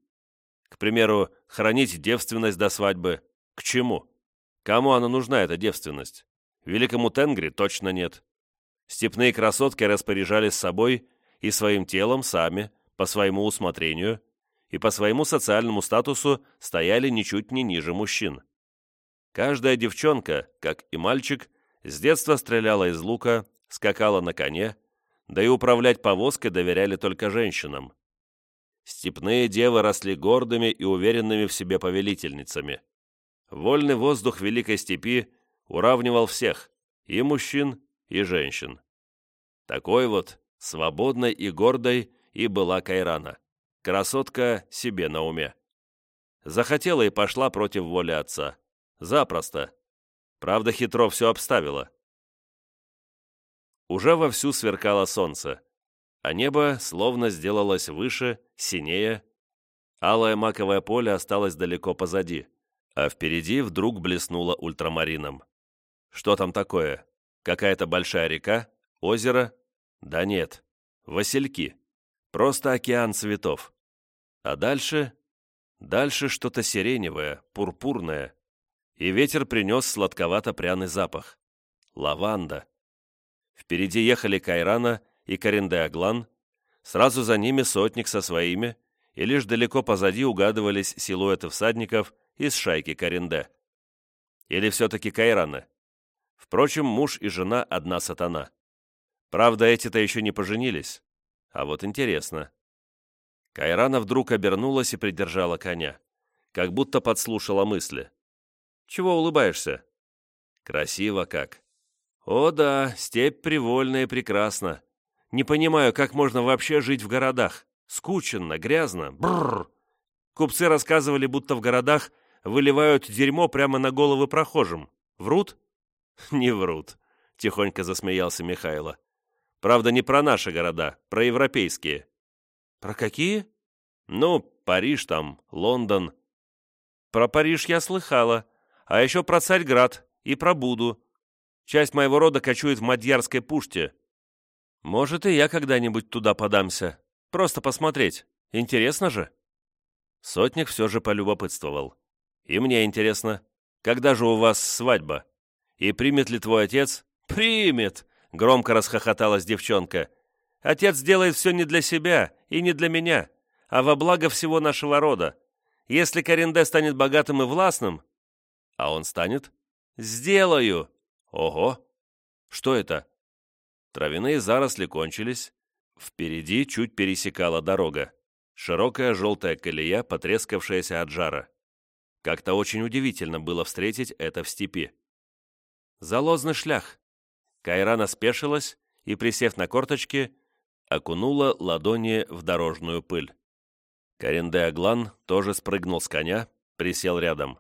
К примеру, хранить девственность до свадьбы. К чему? Кому она нужна, эта девственность? великому Тенгри точно нет. Степные красотки распоряжались собой и своим телом сами, по своему усмотрению, и по своему социальному статусу стояли ничуть не ниже мужчин. Каждая девчонка, как и мальчик, с детства стреляла из лука, скакала на коне, да и управлять повозкой доверяли только женщинам. Степные девы росли гордыми и уверенными в себе повелительницами. Вольный воздух Великой Степи уравнивал всех, и мужчин, и женщин. Такой вот, свободной и гордой, и была Кайрана. Красотка себе на уме. Захотела и пошла против воли отца. Запросто. Правда, хитро все обставила. Уже вовсю сверкало солнце, а небо словно сделалось выше, синее. Алое маковое поле осталось далеко позади, а впереди вдруг блеснуло ультрамарином. Что там такое? Какая-то большая река? Озеро? Да нет. Васильки. Просто океан цветов. А дальше? Дальше что-то сиреневое, пурпурное. И ветер принес сладковато-пряный запах. Лаванда. Впереди ехали Кайрана и Каренде-Аглан, сразу за ними сотник со своими, и лишь далеко позади угадывались силуэты всадников из шайки Каренде. Или все-таки Кайрана? Впрочем, муж и жена одна сатана. Правда, эти-то еще не поженились. А вот интересно. Кайрана вдруг обернулась и придержала коня, как будто подслушала мысли. «Чего улыбаешься?» «Красиво как!» «О да, степь привольная и прекрасна. Не понимаю, как можно вообще жить в городах. Скученно, грязно. Бррр. Купцы рассказывали, будто в городах выливают дерьмо прямо на головы прохожим. Врут? [LAUGHS] Не врут, тихонько засмеялся Михайло. Правда, не про наши города, про европейские. Про какие? Ну, Париж там, Лондон. Про Париж я слыхала. А еще про Царьград и про Буду. Часть моего рода кочует в Мадьярской пуште. Может, и я когда-нибудь туда подамся. Просто посмотреть. Интересно же?» Сотник все же полюбопытствовал. «И мне интересно, когда же у вас свадьба? И примет ли твой отец?» «Примет!» — громко расхохоталась девчонка. «Отец делает все не для себя и не для меня, а во благо всего нашего рода. Если Каренде станет богатым и властным...» «А он станет?» «Сделаю!» «Ого! Что это?» Травяные заросли кончились. Впереди чуть пересекала дорога. Широкая желтая колея, потрескавшаяся от жара. Как-то очень удивительно было встретить это в степи. Залозный шлях. Кайрана спешилась и, присев на корточки, окунула ладони в дорожную пыль. Каренде Аглан тоже спрыгнул с коня, присел рядом.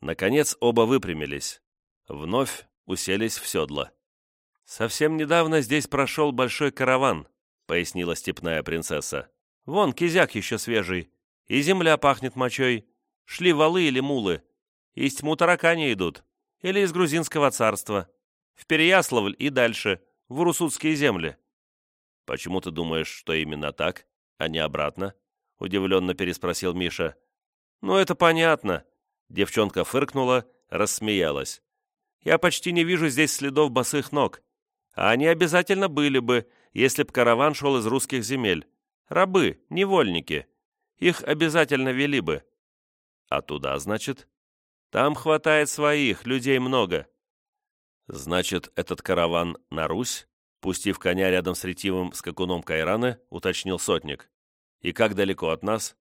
Наконец оба выпрямились. Вновь уселись в седло. «Совсем недавно здесь прошел большой караван», — пояснила степная принцесса. «Вон кизяк еще свежий, и земля пахнет мочой. Шли валы или мулы. Из тьму таракани идут. Или из грузинского царства. В Переяславль и дальше, в Урусутские земли». «Почему ты думаешь, что именно так, а не обратно?» — удивленно переспросил Миша. «Ну, это понятно». Девчонка фыркнула, рассмеялась. «Я почти не вижу здесь следов босых ног. А они обязательно были бы, если б караван шел из русских земель. Рабы, невольники. Их обязательно вели бы. А туда, значит? Там хватает своих, людей много. Значит, этот караван на Русь? Пустив коня рядом с ретивым скакуном Кайраны, уточнил сотник. И как далеко от нас?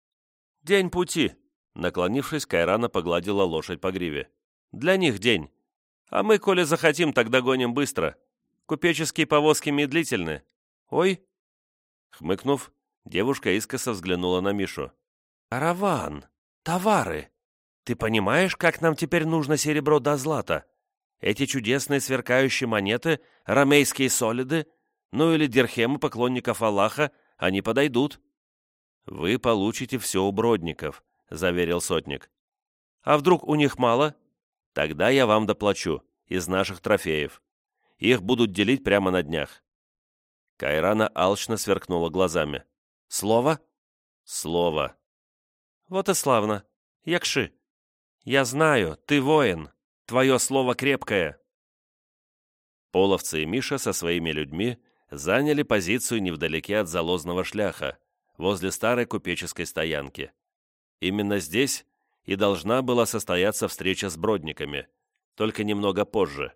День пути. Наклонившись, Кайрана погладила лошадь по гриве. Для них день. А мы, коли захотим, тогда гоним быстро. Купеческие повозки медлительны. Ой!» Хмыкнув, девушка искоса взглянула на Мишу. «Караван! Товары! Ты понимаешь, как нам теперь нужно серебро до злата? Эти чудесные сверкающие монеты, ромейские солиды, ну или дирхемы поклонников Аллаха, они подойдут». «Вы получите все у бродников», — заверил сотник. «А вдруг у них мало? Тогда я вам доплачу, из наших трофеев. Их будут делить прямо на днях». Кайрана алчно сверкнула глазами. «Слово?» «Слово». «Вот и славно. Якши. Я знаю, ты воин. Твое слово крепкое». Половцы и Миша со своими людьми заняли позицию невдалеке от залозного шляха, возле старой купеческой стоянки. Именно здесь и должна была состояться встреча с бродниками, только немного позже.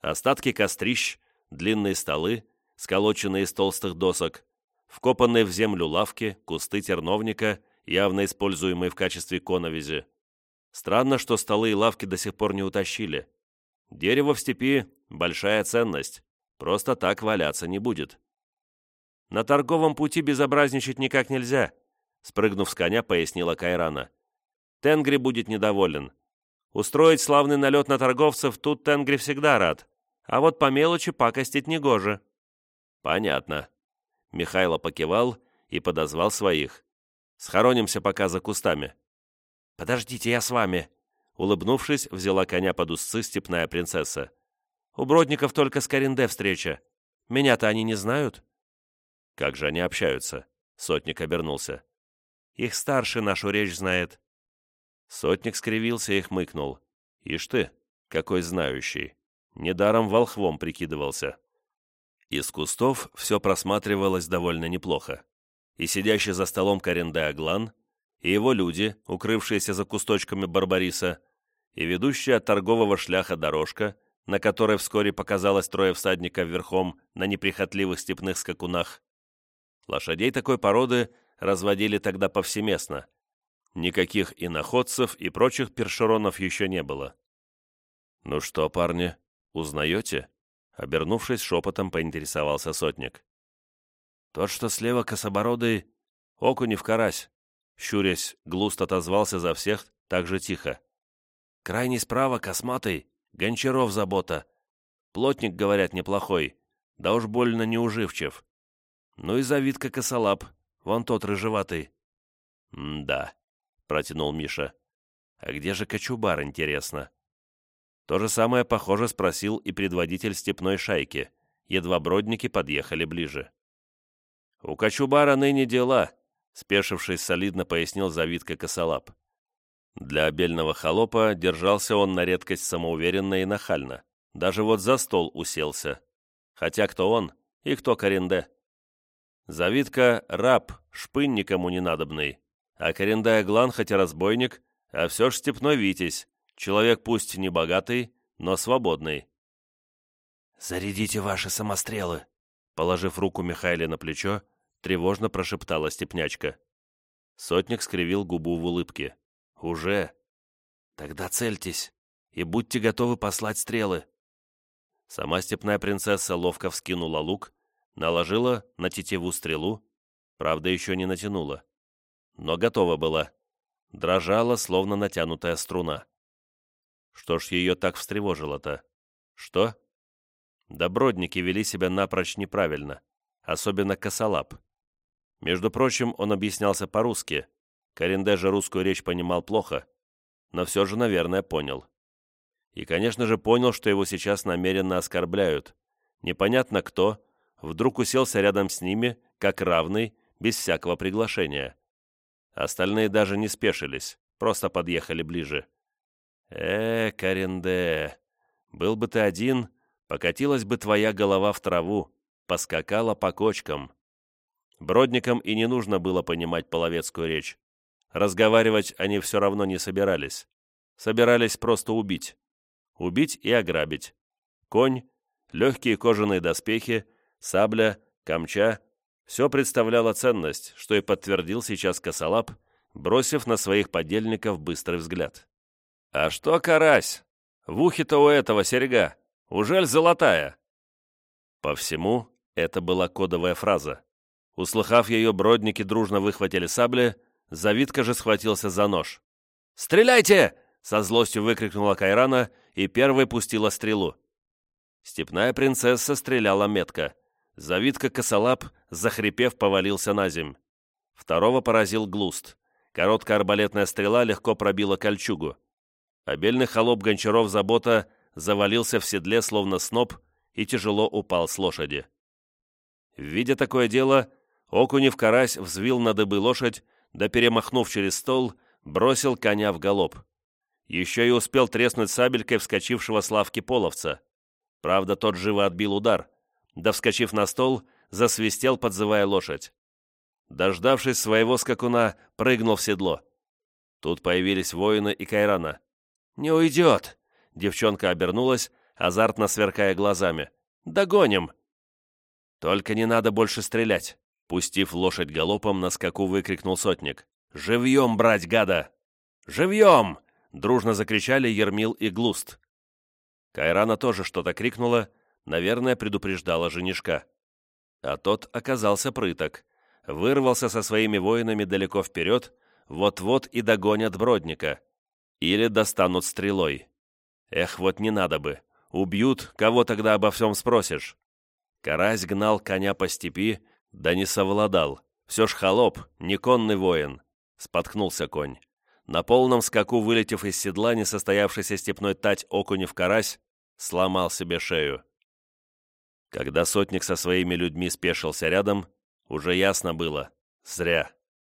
Остатки кострищ, длинные столы, сколоченные из толстых досок, вкопанные в землю лавки, кусты терновника, явно используемые в качестве коновизи. Странно, что столы и лавки до сих пор не утащили. Дерево в степи – большая ценность, просто так валяться не будет. На торговом пути безобразничать никак нельзя, спрыгнув с коня, пояснила Кайрана. Тенгри будет недоволен. Устроить славный налет на торговцев тут Тенгри всегда рад, а вот по мелочи пакостить негоже. Понятно. Михайло покивал и подозвал своих. Схоронимся пока за кустами. Подождите, я с вами. Улыбнувшись, взяла коня под узцы степная принцесса. У Бродников только с Коренде встреча. Меня-то они не знают. Как же они общаются? Сотник обернулся. Их старший нашу речь знает. Сотник скривился и хмыкнул. Ишь ты, какой знающий. Недаром волхвом прикидывался. Из кустов все просматривалось довольно неплохо. И сидящий за столом Коренде Аглан, и его люди, укрывшиеся за кусточками Барбариса, и ведущая от торгового шляха дорожка, на которой вскоре показалось трое всадников верхом на неприхотливых степных скакунах. Лошадей такой породы разводили тогда повсеместно. Никаких иноходцев и прочих першеронов еще не было. «Ну что, парни, узнаете?» Обернувшись, шепотом поинтересовался сотник. «Тот, что слева кособородый, окунев карась», щурясь, глуст отозвался за всех так же тихо. «Крайний справа косматый, Гончаров забота. Плотник, говорят, неплохой, да уж больно неуживчив. Ну и завидка косолап, вон тот рыжеватый». «Да», — протянул Миша. «А где же кочубар, интересно?» То же самое, похоже, спросил и предводитель степной шайки. Едва бродники подъехали ближе. «У Кочубара ныне дела», — спешившись солидно пояснил завидка косолап. Для обельного холопа держался он на редкость самоуверенно и нахально. Даже вот за стол уселся. Хотя кто он и кто Коренде. Завидка — раб, шпынь никому не надобный. А Корендай Глан хоть и разбойник, а все ж степной витязь, Человек пусть не богатый, но свободный. «Зарядите ваши самострелы!» Положив руку Михайле на плечо, тревожно прошептала степнячка. Сотник скривил губу в улыбке. «Уже?» «Тогда цельтесь и будьте готовы послать стрелы». Сама степная принцесса ловко вскинула лук, наложила на тетиву стрелу, правда, еще не натянула. Но готова была. Дрожала, словно натянутая струна. Что ж ее так встревожило-то? Что? Добродники вели себя напрочь неправильно, особенно косолап. Между прочим, он объяснялся по-русски. Коренде же русскую речь понимал плохо, но все же, наверное, понял. И, конечно же, понял, что его сейчас намеренно оскорбляют. Непонятно кто, вдруг уселся рядом с ними, как равный, без всякого приглашения. Остальные даже не спешились, просто подъехали ближе. «Э, Каренде, был бы ты один, покатилась бы твоя голова в траву, поскакала по кочкам». Бродникам и не нужно было понимать половецкую речь. Разговаривать они все равно не собирались. Собирались просто убить. Убить и ограбить. Конь, легкие кожаные доспехи, сабля, камча — все представляло ценность, что и подтвердил сейчас косолап, бросив на своих подельников быстрый взгляд. «А что, карась? В ухе-то у этого серьга. Ужель золотая?» По всему, это была кодовая фраза. Услыхав ее, бродники дружно выхватили сабли, Завидка же схватился за нож. «Стреляйте!» — со злостью выкрикнула Кайрана и первой пустила стрелу. Степная принцесса стреляла метко. Завидка косолап, захрипев, повалился на земь. Второго поразил глуст. Короткая арбалетная стрела легко пробила кольчугу. Обельный холоп Гончаров забота завалился в седле, словно сноп, и тяжело упал с лошади. Видя такое дело, Окунев Карась взвил на дыбы лошадь, да перемахнув через стол, бросил коня в галоп. Еще и успел треснуть сабелькой вскочившего с лавки половца. Правда, тот живо отбил удар, да, вскочив на стол, засвистел, подзывая лошадь. Дождавшись своего скакуна, прыгнул в седло. Тут появились воины и Кайрана. «Не уйдет!» Девчонка обернулась, азартно сверкая глазами. «Догоним!» «Только не надо больше стрелять!» Пустив лошадь галопом, на скаку выкрикнул сотник. «Живьем брать, гада!» «Живьем!» Дружно закричали Ермил и Глуст. Кайрана тоже что-то крикнула, наверное, предупреждала женишка. А тот оказался прыток, вырвался со своими воинами далеко вперед, вот-вот и догонят Бродника. Или достанут стрелой. Эх, вот не надо бы. Убьют, кого тогда обо всем спросишь? Карась гнал коня по степи, да не совладал. Все ж холоп, не конный воин. Споткнулся конь. На полном скаку, вылетев из седла, несостоявшийся степной тать окунев карась, сломал себе шею. Когда сотник со своими людьми спешился рядом, уже ясно было — зря.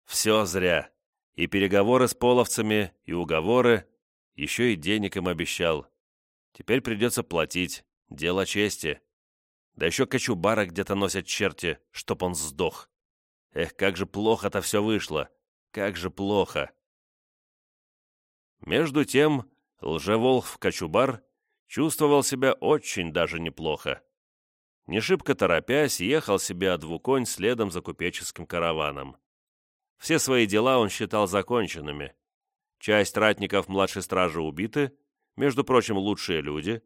Все зря. И переговоры с половцами, и уговоры, еще и денег им обещал. Теперь придется платить, дело чести. Да еще кочубара где-то носят черти, чтоб он сдох. Эх, как же плохо-то все вышло. Как же плохо. Между тем, лжеволх Кочубар чувствовал себя очень даже неплохо. Не шибко торопясь, ехал себе двуконь следом за купеческим караваном. Все свои дела он считал законченными. Часть ратников младшей стражи убиты, между прочим, лучшие люди,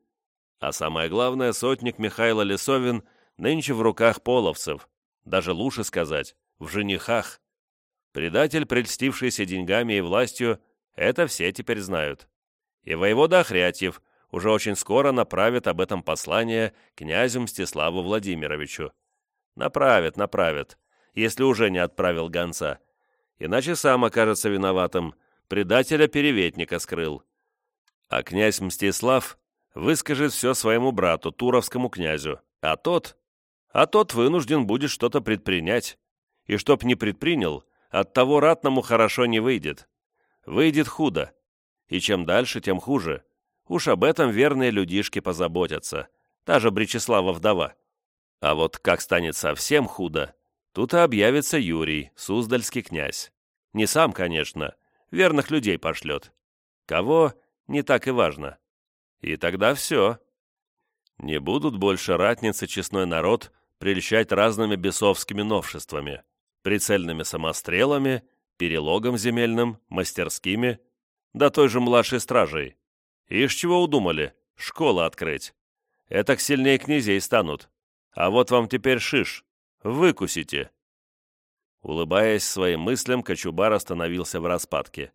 а самое главное, сотник Михайло Лисовин нынче в руках половцев, даже лучше сказать, в женихах. Предатель, прельстившийся деньгами и властью, это все теперь знают. И воевода Охрятьев уже очень скоро направит об этом послание князю Мстиславу Владимировичу. Направит, направит, если уже не отправил гонца. Иначе сам окажется виноватым, предателя-переветника скрыл. А князь Мстислав выскажет все своему брату, туровскому князю, а тот... А тот вынужден будет что-то предпринять. И чтоб не предпринял, от того ратному хорошо не выйдет. Выйдет худо. И чем дальше, тем хуже. Уж об этом верные людишки позаботятся. Та же Бречеслава вдова. А вот как станет совсем худо, тут и объявится Юрий, Суздальский князь. Не сам, конечно, верных людей пошлет. Кого, не так и важно. И тогда все. Не будут больше ратницы честной народ прельщать разными бесовскими новшествами, прицельными самострелами перелогом земельным, мастерскими, да той же младшей стражей. Ишь чего удумали, школу открыть. Этак сильнее князей станут. А вот вам теперь шиш, выкусите. Улыбаясь своим мыслям, Кочубар остановился в распадке.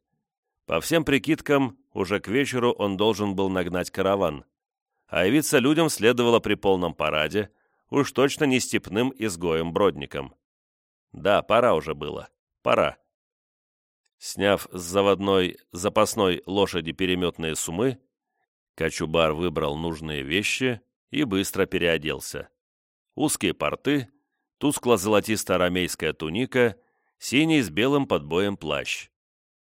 По всем прикидкам, уже к вечеру он должен был нагнать караван. А явиться людям следовало при полном параде, уж точно не степным изгоем-бродником. Да, пора уже было. Пора. Сняв с заводной запасной лошади переметные сумы, Качубар выбрал нужные вещи и быстро переоделся. Узкие порты, тускло-золотисто-арамейская туника, синий с белым подбоем плащ.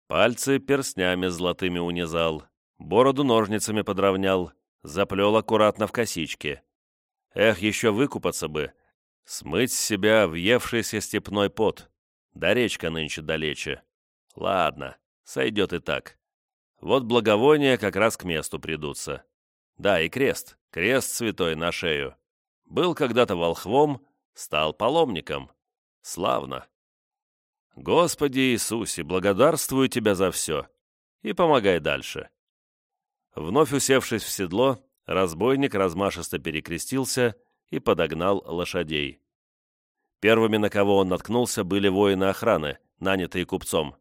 Пальцы перстнями золотыми унизал, бороду ножницами подровнял, заплел аккуратно в косички. Эх, еще выкупаться бы, смыть с себя въевшийся степной пот. Да речка нынче далече. Ладно, сойдет и так. Вот благовония как раз к месту придутся. Да, и крест, крест святой на шею. Был когда-то волхвом, стал паломником. Славно. Господи Иисусе, благодарствую Тебя за все. И помогай дальше. Вновь усевшись в седло, разбойник размашисто перекрестился и подогнал лошадей. Первыми, на кого он наткнулся, были воины охраны, нанятые купцом.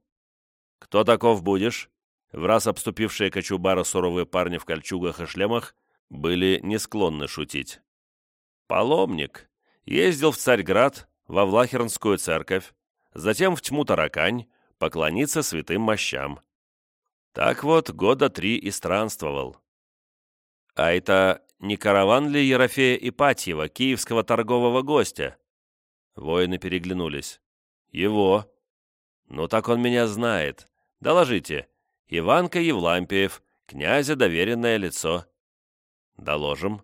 «Кто таков будешь?» В раз обступившие Кочубара суровые парни в кольчугах и шлемах были не склонны шутить. «Паломник. Ездил в Царьград, во Влахернскую церковь, затем в тьму Таракань, поклониться святым мощам. Так вот, года три и странствовал. А это не караван ли Ерофея Ипатьева, киевского торгового гостя? Воины переглянулись. Его. Ну так он меня знает. Доложите. Иванка Евлампиев, князя доверенное лицо. Доложим.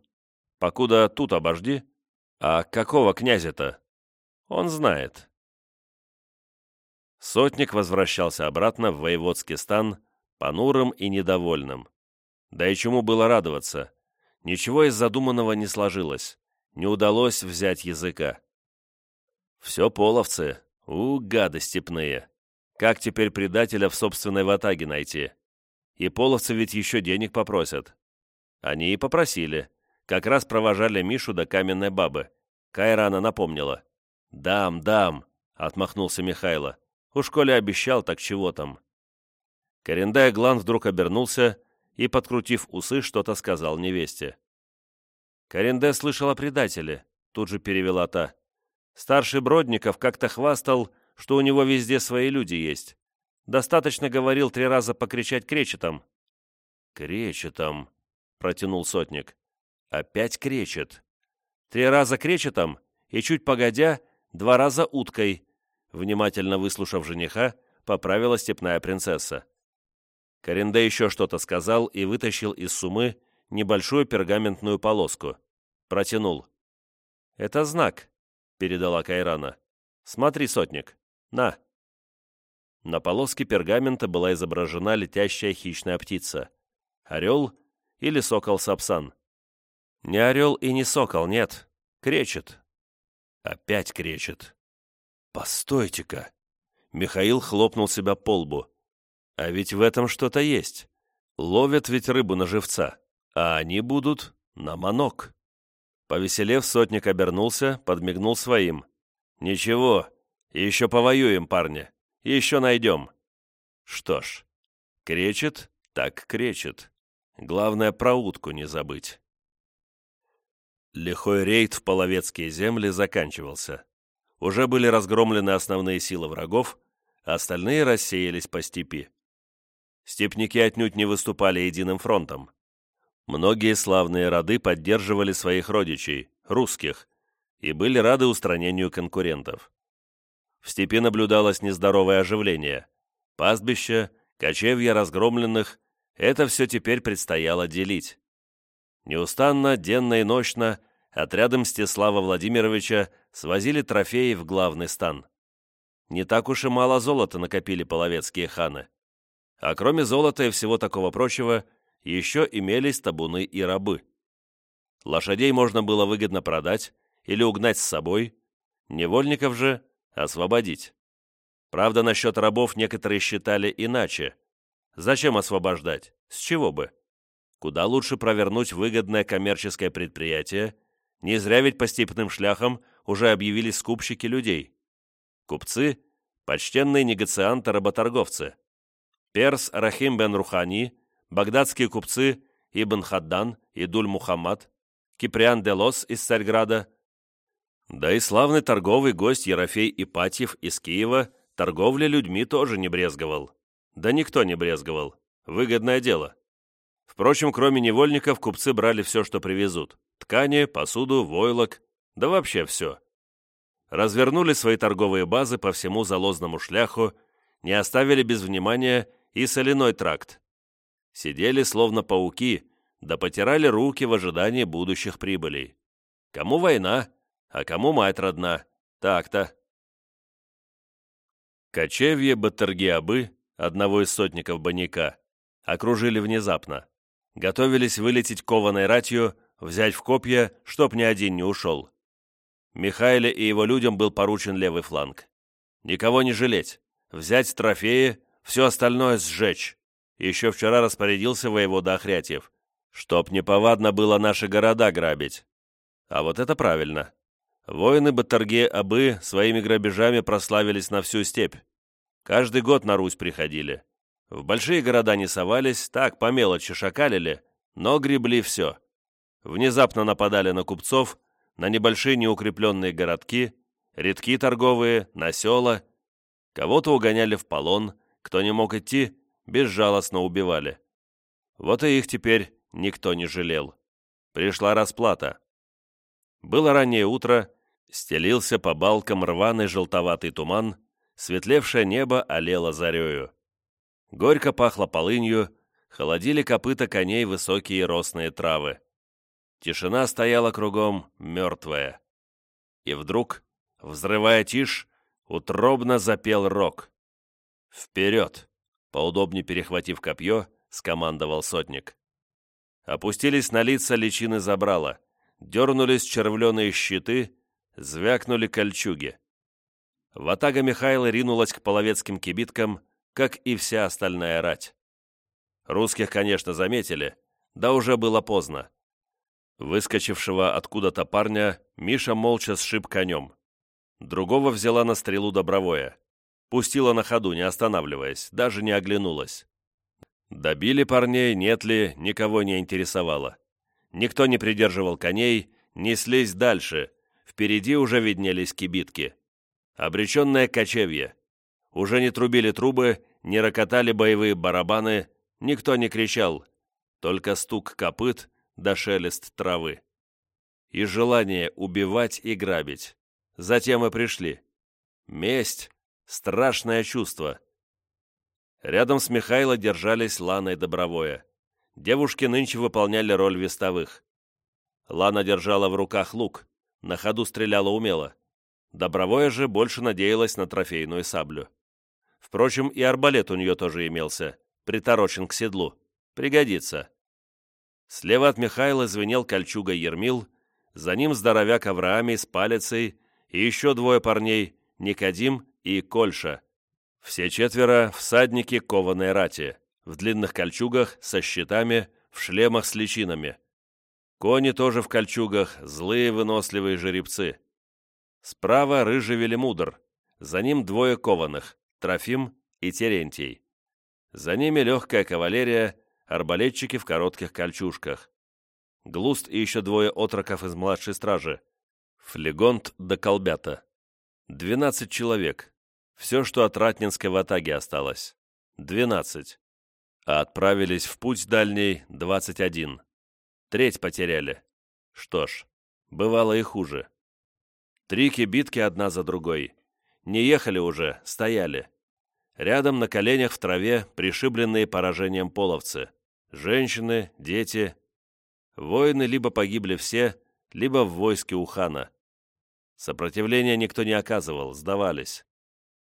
Покуда тут обожди. А какого князя-то? Он знает. Сотник возвращался обратно в воеводский стан, понурым и недовольным. Да и чему было радоваться? Ничего из задуманного не сложилось, не удалось взять языка. Все половцы, у, гады степные. Как теперь предателя в собственной ватаге найти? И половцы ведь еще денег попросят. Они и попросили. Как раз провожали Мишу до каменной бабы. Кайрана напомнила. «Дам, дам», — отмахнулся Михайло. «Уж коли обещал, так чего там?» Корендай Глан вдруг обернулся и, подкрутив усы, что-то сказал невесте. Коренде слышал о тут же перевела та. Старший Бродников как-то хвастал, что у него везде свои люди есть. Достаточно, говорил, три раза покричать кречетом. «Кречетом», — протянул сотник. «Опять кречет. Три раза кречетом и, чуть погодя, два раза уткой», внимательно выслушав жениха, поправила степная принцесса. Коренде еще что-то сказал и вытащил из сумы небольшую пергаментную полоску. Протянул. «Это знак», — передала Кайрана. «Смотри, сотник. На». На полоске пергамента была изображена летящая хищная птица. Орел или сокол-сапсан. Не орел и не сокол, нет. Кречет. Опять кречет. «Постойте-ка!» Михаил хлопнул себя по лбу. А ведь в этом что-то есть. Ловят ведь рыбу на живца, а они будут на манок. Повеселев, сотник обернулся, подмигнул своим. «Ничего, еще повоюем, парни, еще найдем». Что ж, кречет, так кречет. Главное, про утку не забыть. Лихой рейд в половецкие земли заканчивался. Уже были разгромлены основные силы врагов, а остальные рассеялись по степи степники отнюдь не выступали единым фронтом. Многие славные роды поддерживали своих родичей, русских, и были рады устранению конкурентов. В степи наблюдалось нездоровое оживление. Пастбища, кочевья разгромленных – это все теперь предстояло делить. Неустанно, денно и ночно отрядом Мстислава Владимировича свозили трофеи в главный стан. Не так уж и мало золота накопили половецкие ханы. А кроме золота и всего такого прочего, еще имелись табуны и рабы. Лошадей можно было выгодно продать или угнать с собой, невольников же освободить. Правда, насчет рабов некоторые считали иначе. Зачем освобождать? С чего бы? Куда лучше провернуть выгодное коммерческое предприятие, не зря ведь по степным уже объявились скупщики людей. Купцы – почтенные негацианты-работорговцы. Перс Рахим бен Рухани, багдадские купцы Ибн Хаддан и Дуль Мухаммад, Киприан Делос из Царьграда, да и славный торговый гость Ерофей Ипатьев из Киева торговля людьми тоже не брезговал. Да никто не брезговал. Выгодное дело. Впрочем, кроме невольников, купцы брали все, что привезут. Ткани, посуду, войлок, да вообще все. Развернули свои торговые базы по всему залозному шляху, не оставили без внимания и соляной тракт. Сидели словно пауки, да потирали руки в ожидании будущих прибылей. Кому война, а кому мать родна. Так-то. Кочевье Батаргиабы, одного из сотников Баняка, окружили внезапно. Готовились вылететь кованой ратью, взять в копья, чтоб ни один не ушел. Михайле и его людям был поручен левый фланг. Никого не жалеть, взять трофеи, все остальное сжечь. Еще вчера распорядился воевода Охрятьев, чтоб неповадно было наши города грабить. А вот это правильно. Воины Батарге-Абы своими грабежами прославились на всю степь. Каждый год на Русь приходили. В большие города не совались, так, по мелочи шакалили, но гребли все. Внезапно нападали на купцов, на небольшие неукрепленные городки, редки торговые, на села. Кого-то угоняли в полон, кто не мог идти, безжалостно убивали. Вот и их теперь никто не жалел. Пришла расплата. Было раннее утро, стелился по балкам рваный желтоватый туман, светлевшее небо олело зарею. Горько пахло полынью, холодили копыта коней высокие росные травы. Тишина стояла кругом мертвая. И вдруг, взрывая тишь, утробно запел рог. «Вперед!» — поудобнее перехватив копье, скомандовал сотник. Опустились на лица личины забрала, дернулись червленые щиты, звякнули кольчуги. Ватага Михайла ринулась к половецким кибиткам, как и вся остальная рать. Русских, конечно, заметили, да уже было поздно. Выскочившего откуда-то парня Миша молча сшиб конем. Другого взяла на стрелу добровое. Пустила на ходу, не останавливаясь, даже не оглянулась. Добили парней, нет ли, никого не интересовало. Никто не придерживал коней, неслись дальше, впереди уже виднелись кибитки. Обреченное кочевье. Уже не трубили трубы, не рокотали боевые барабаны, никто не кричал, только стук копыт да шелест травы. И желание убивать и грабить. Затем и пришли. Месть — страшное чувство. Рядом с Михайло держались Лана и Добровое. Девушки нынче выполняли роль вестовых. Лана держала в руках лук, на ходу стреляла умело. Добровое же больше надеялась на трофейную саблю. Впрочем, и арбалет у нее тоже имелся, приторочен к седлу. Пригодится. Слева от Михайла звенел кольчуга Ермил, за ним здоровяк Авраамий с палицей и еще двое парней, Никодим и Кольша. Все четверо – всадники кованой рати, в длинных кольчугах, со щитами, в шлемах с личинами. Кони тоже в кольчугах, злые выносливые жеребцы. Справа рыжий велимудр, за ним двое кованых – Трофим и Терентий. За ними легкая кавалерия – арбалетчики в коротких кольчужках. Глуст и еще двое отроков из младшей стражи. Флегонт до колбята. Двенадцать человек. Все, что от Ратнинской ватаги осталось. Двенадцать. А отправились в путь дальний двадцать один. Треть потеряли. Что ж, бывало и хуже. Три кибитки одна за другой. Не ехали уже, стояли. Рядом на коленях в траве пришибленные поражением половцы женщины, дети. Воины либо погибли все, либо в войске у хана. Сопротивления никто не оказывал, сдавались.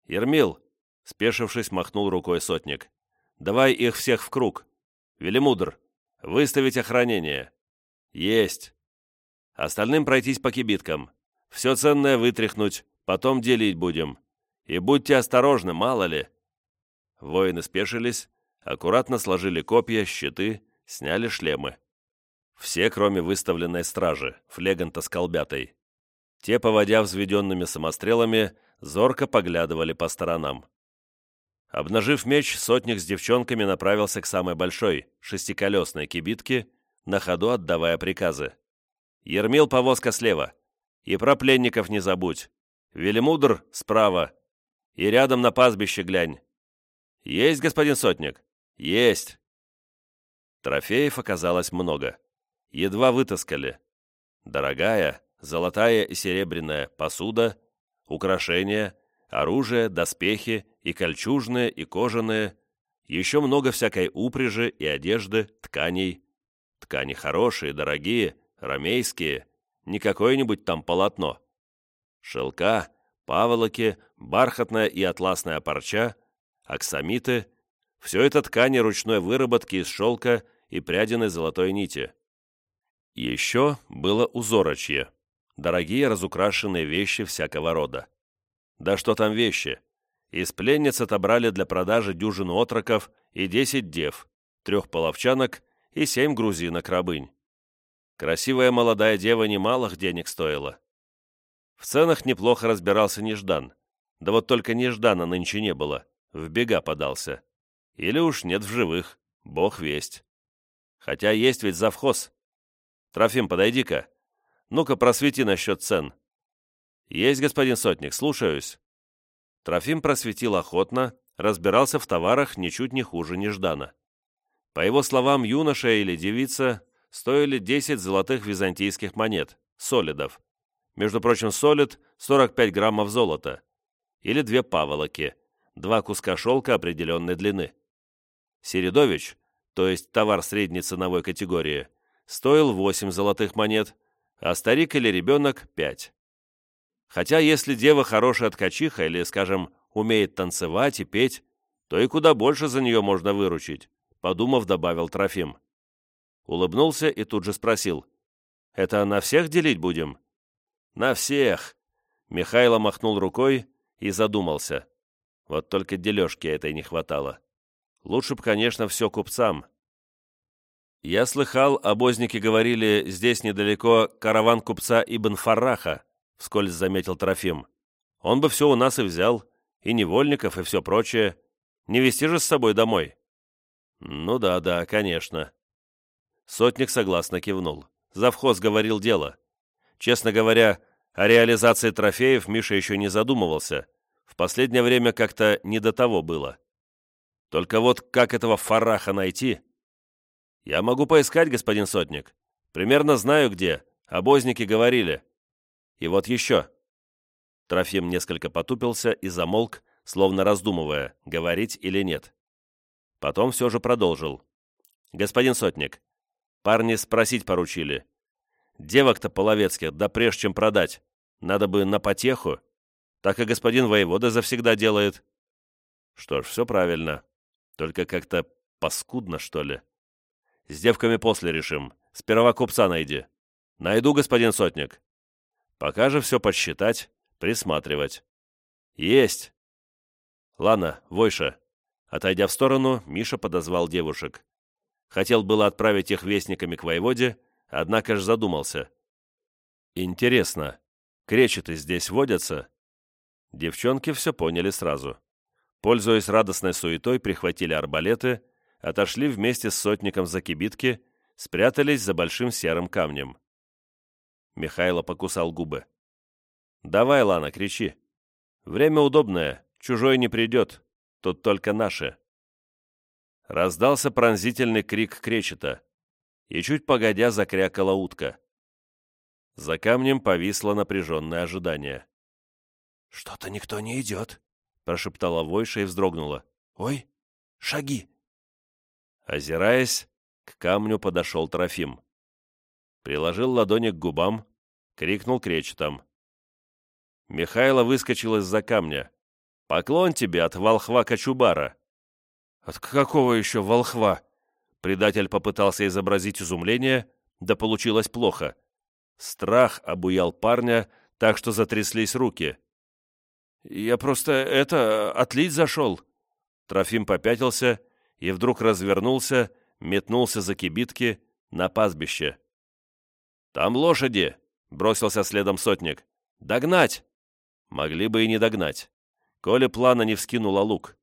«Ермил!» — спешившись, махнул рукой сотник. «Давай их всех в круг. Велимудр, выставить охранение». «Есть!» «Остальным пройтись по кибиткам. Все ценное вытряхнуть, потом делить будем. И будьте осторожны, мало ли». Воины спешились, аккуратно сложили копья, щиты, сняли шлемы. Все, кроме выставленной стражи, флеганта с колбятой. Те, поводя взведенными самострелами, зорко поглядывали по сторонам. Обнажив меч, сотник с девчонками направился к самой большой, шестиколесной кибитке, на ходу отдавая приказы. «Ермил, повозка слева. И про пленников не забудь. Велимудр справа. И рядом на пастбище глянь. Есть, господин сотник?» «Есть!» Трофеев оказалось много. Едва вытаскали. Дорогая, золотая и серебряная посуда, украшения, оружие, доспехи и кольчужные, и кожаные, еще много всякой упряжи и одежды, тканей. Ткани хорошие, дорогие, ромейские, не какое-нибудь там полотно. Шелка, паволоки, бархатная и атласная парча, аксамиты, все это ткани ручной выработки из шелка и прядиной золотой нити. Еще было узорочье, дорогие разукрашенные вещи всякого рода. Да что там вещи? Из пленниц отобрали для продажи дюжину отроков и десять дев, трех половчанок и семь грузинок-рабынь. Красивая молодая дева немалых денег стоила. В ценах неплохо разбирался Неждан. Да вот только Неждана нынче не было, в бега подался. Или уж нет в живых, бог весть. Хотя есть ведь завхоз. Трофим, подойди-ка. Ну-ка, просвети насчет цен. Есть, господин сотник, слушаюсь. Трофим просветил охотно, разбирался в товарах ничуть не хуже Неждана. По его словам, юноша или девица стоили 10 золотых византийских монет, солидов. Между прочим, солид – 45 граммов золота. Или две паволоки, два куска шелка определенной длины. Середович, то есть товар средней ценовой категории, стоил восемь золотых монет, а старик или ребенок — пять. Хотя если дева хорошая ткачиха или, скажем, умеет танцевать и петь, то и куда больше за нее можно выручить, подумав, добавил Трофим. Улыбнулся и тут же спросил. «Это на всех делить будем?» «На всех!» Михайло махнул рукой и задумался. Вот только дележки этой не хватало. Лучше б, конечно, все купцам. Я слыхал, обозники говорили, здесь недалеко караван купца Ибн Фарраха, вскользь заметил Трофим. Он бы все у нас и взял, и невольников, и все прочее. Не вести же с собой домой. Ну да, да, конечно. Сотник согласно кивнул. Завхоз говорил дело. Честно говоря, о реализации трофеев Миша еще не задумывался. В последнее время как-то не до того было. Только вот как этого фараха найти? Я могу поискать, господин Сотник. Примерно знаю где. Обозники говорили. И вот еще. Трофим несколько потупился и замолк, словно раздумывая, говорить или нет. Потом все же продолжил. «Господин Сотник, парни спросить поручили. Девок-то половецких, да прежде чем продать, надо бы на потеху. Так и господин воевода завсегда делает». «Что ж, все правильно. Только как-то паскудно, что ли. С девками после решим. Сперва купца найди. Найду, господин Сотник. Пока же все подсчитать, присматривать. Есть. Ладно, Войша. Отойдя в сторону, Миша подозвал девушек. Хотел было отправить их вестниками к воеводе, однако же задумался. Интересно, кречеты здесь водятся? Девчонки все поняли сразу. Пользуясь радостной суетой, прихватили арбалеты, отошли вместе с сотником за кибитки, спрятались за большим серым камнем. Михайло покусал губы. «Давай, Лана, кричи. Время удобное, чужой не придет, тут только наши». Раздался пронзительный крик кречета, и чуть погодя закрякала утка. За камнем повисло напряженное ожидание. «Что-то никто не идет», прошептала Войша и вздрогнула. «Ой, шаги!» Озираясь, к камню подошел Трофим. Приложил ладони к губам, крикнул кречетом. Михайло выскочил из-за камня. «Поклон тебе от волхва Кочубара!» «От какого еще волхва?» Предатель попытался изобразить изумление, да получилось плохо. Страх обуял парня, так что затряслись руки. «Я просто, это, отлить зашел». Трофим попятился и вдруг развернулся, метнулся за кибитки на пастбище. «Там лошади!» — бросился следом сотник. «Догнать!» Могли бы и не догнать. Коля плана не вскинула лук.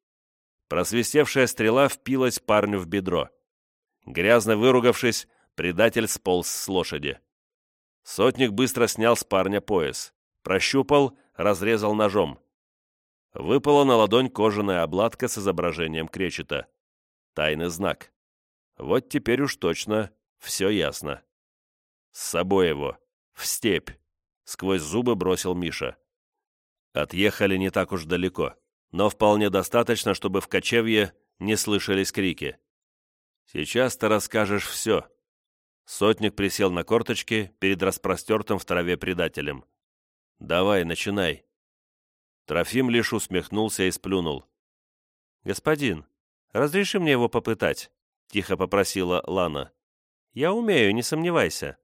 Просвистевшая стрела впилась парню в бедро. Грязно выругавшись, предатель сполз с лошади. Сотник быстро снял с парня пояс. Прощупал, разрезал ножом. Выпала на ладонь кожаная обладка с изображением кречета. Тайный знак. Вот теперь уж точно все ясно. С собой его. В степь. Сквозь зубы бросил Миша. Отъехали не так уж далеко, но вполне достаточно, чтобы в кочевье не слышались крики. Сейчас ты расскажешь все. Сотник присел на корточки перед распростертым в траве предателем. Давай, начинай. Трофим лишь усмехнулся и сплюнул. «Господин, разреши мне его попытать», — тихо попросила Лана. «Я умею, не сомневайся».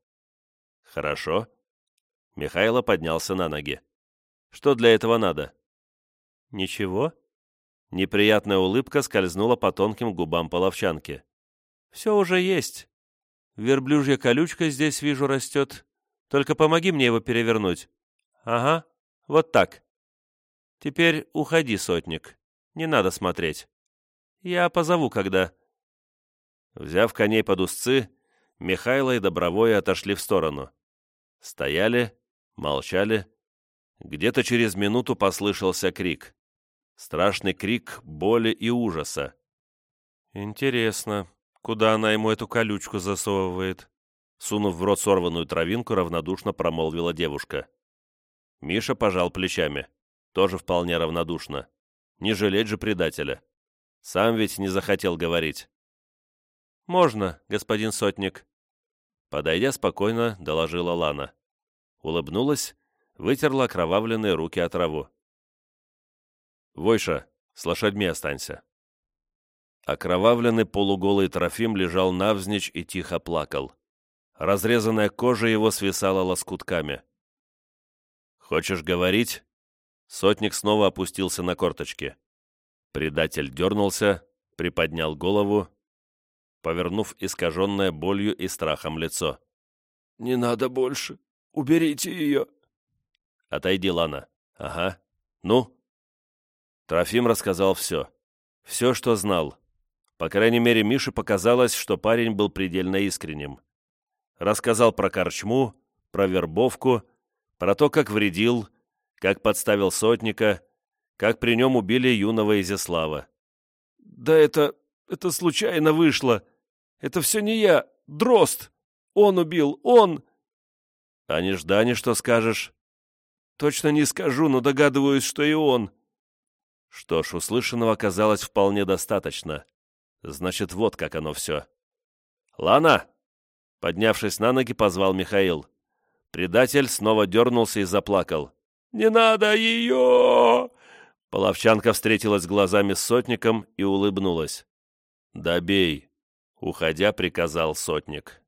«Хорошо». Михайло поднялся на ноги. «Что для этого надо?» «Ничего». Неприятная улыбка скользнула по тонким губам половчанки. «Все уже есть. Верблюжья колючка здесь, вижу, растет. Только помоги мне его перевернуть. Ага, вот так. Теперь уходи, сотник. Не надо смотреть. Я позову, когда...» Взяв коней под узцы, Михайло и Добровое отошли в сторону. Стояли, молчали. Где-то через минуту послышался крик. Страшный крик боли и ужаса. «Интересно, куда она ему эту колючку засовывает?» Сунув в рот сорванную травинку, равнодушно промолвила девушка. Миша пожал плечами тоже вполне равнодушно. Не жалеть же предателя. Сам ведь не захотел говорить. «Можно, господин сотник». Подойдя спокойно, доложила Лана. Улыбнулась, вытерла окровавленные руки от траву. «Войша, с лошадьми останься». Окровавленный полуголый Трофим лежал навзничь и тихо плакал. Разрезанная кожа его свисала лоскутками. «Хочешь говорить?» Сотник снова опустился на корточки. Предатель дернулся, приподнял голову, повернув искаженное болью и страхом лицо. «Не надо больше. Уберите ее!» «Отойди, Лана. Ага. Ну?» Трофим рассказал все. Все, что знал. По крайней мере, Мише показалось, что парень был предельно искренним. Рассказал про корчму, про вербовку, про то, как вредил, как подставил сотника, как при нем убили юного Изяслава. «Да это... это случайно вышло. Это все не я. Дрозд. Он убил. Он...» «А Неждане что скажешь?» «Точно не скажу, но догадываюсь, что и он». Что ж, услышанного оказалось вполне достаточно. Значит, вот как оно все. «Лана!» Поднявшись на ноги, позвал Михаил. Предатель снова дернулся и заплакал. «Не надо ее!» Половчанка встретилась глазами с сотником и улыбнулась. «Добей!» — уходя, приказал сотник.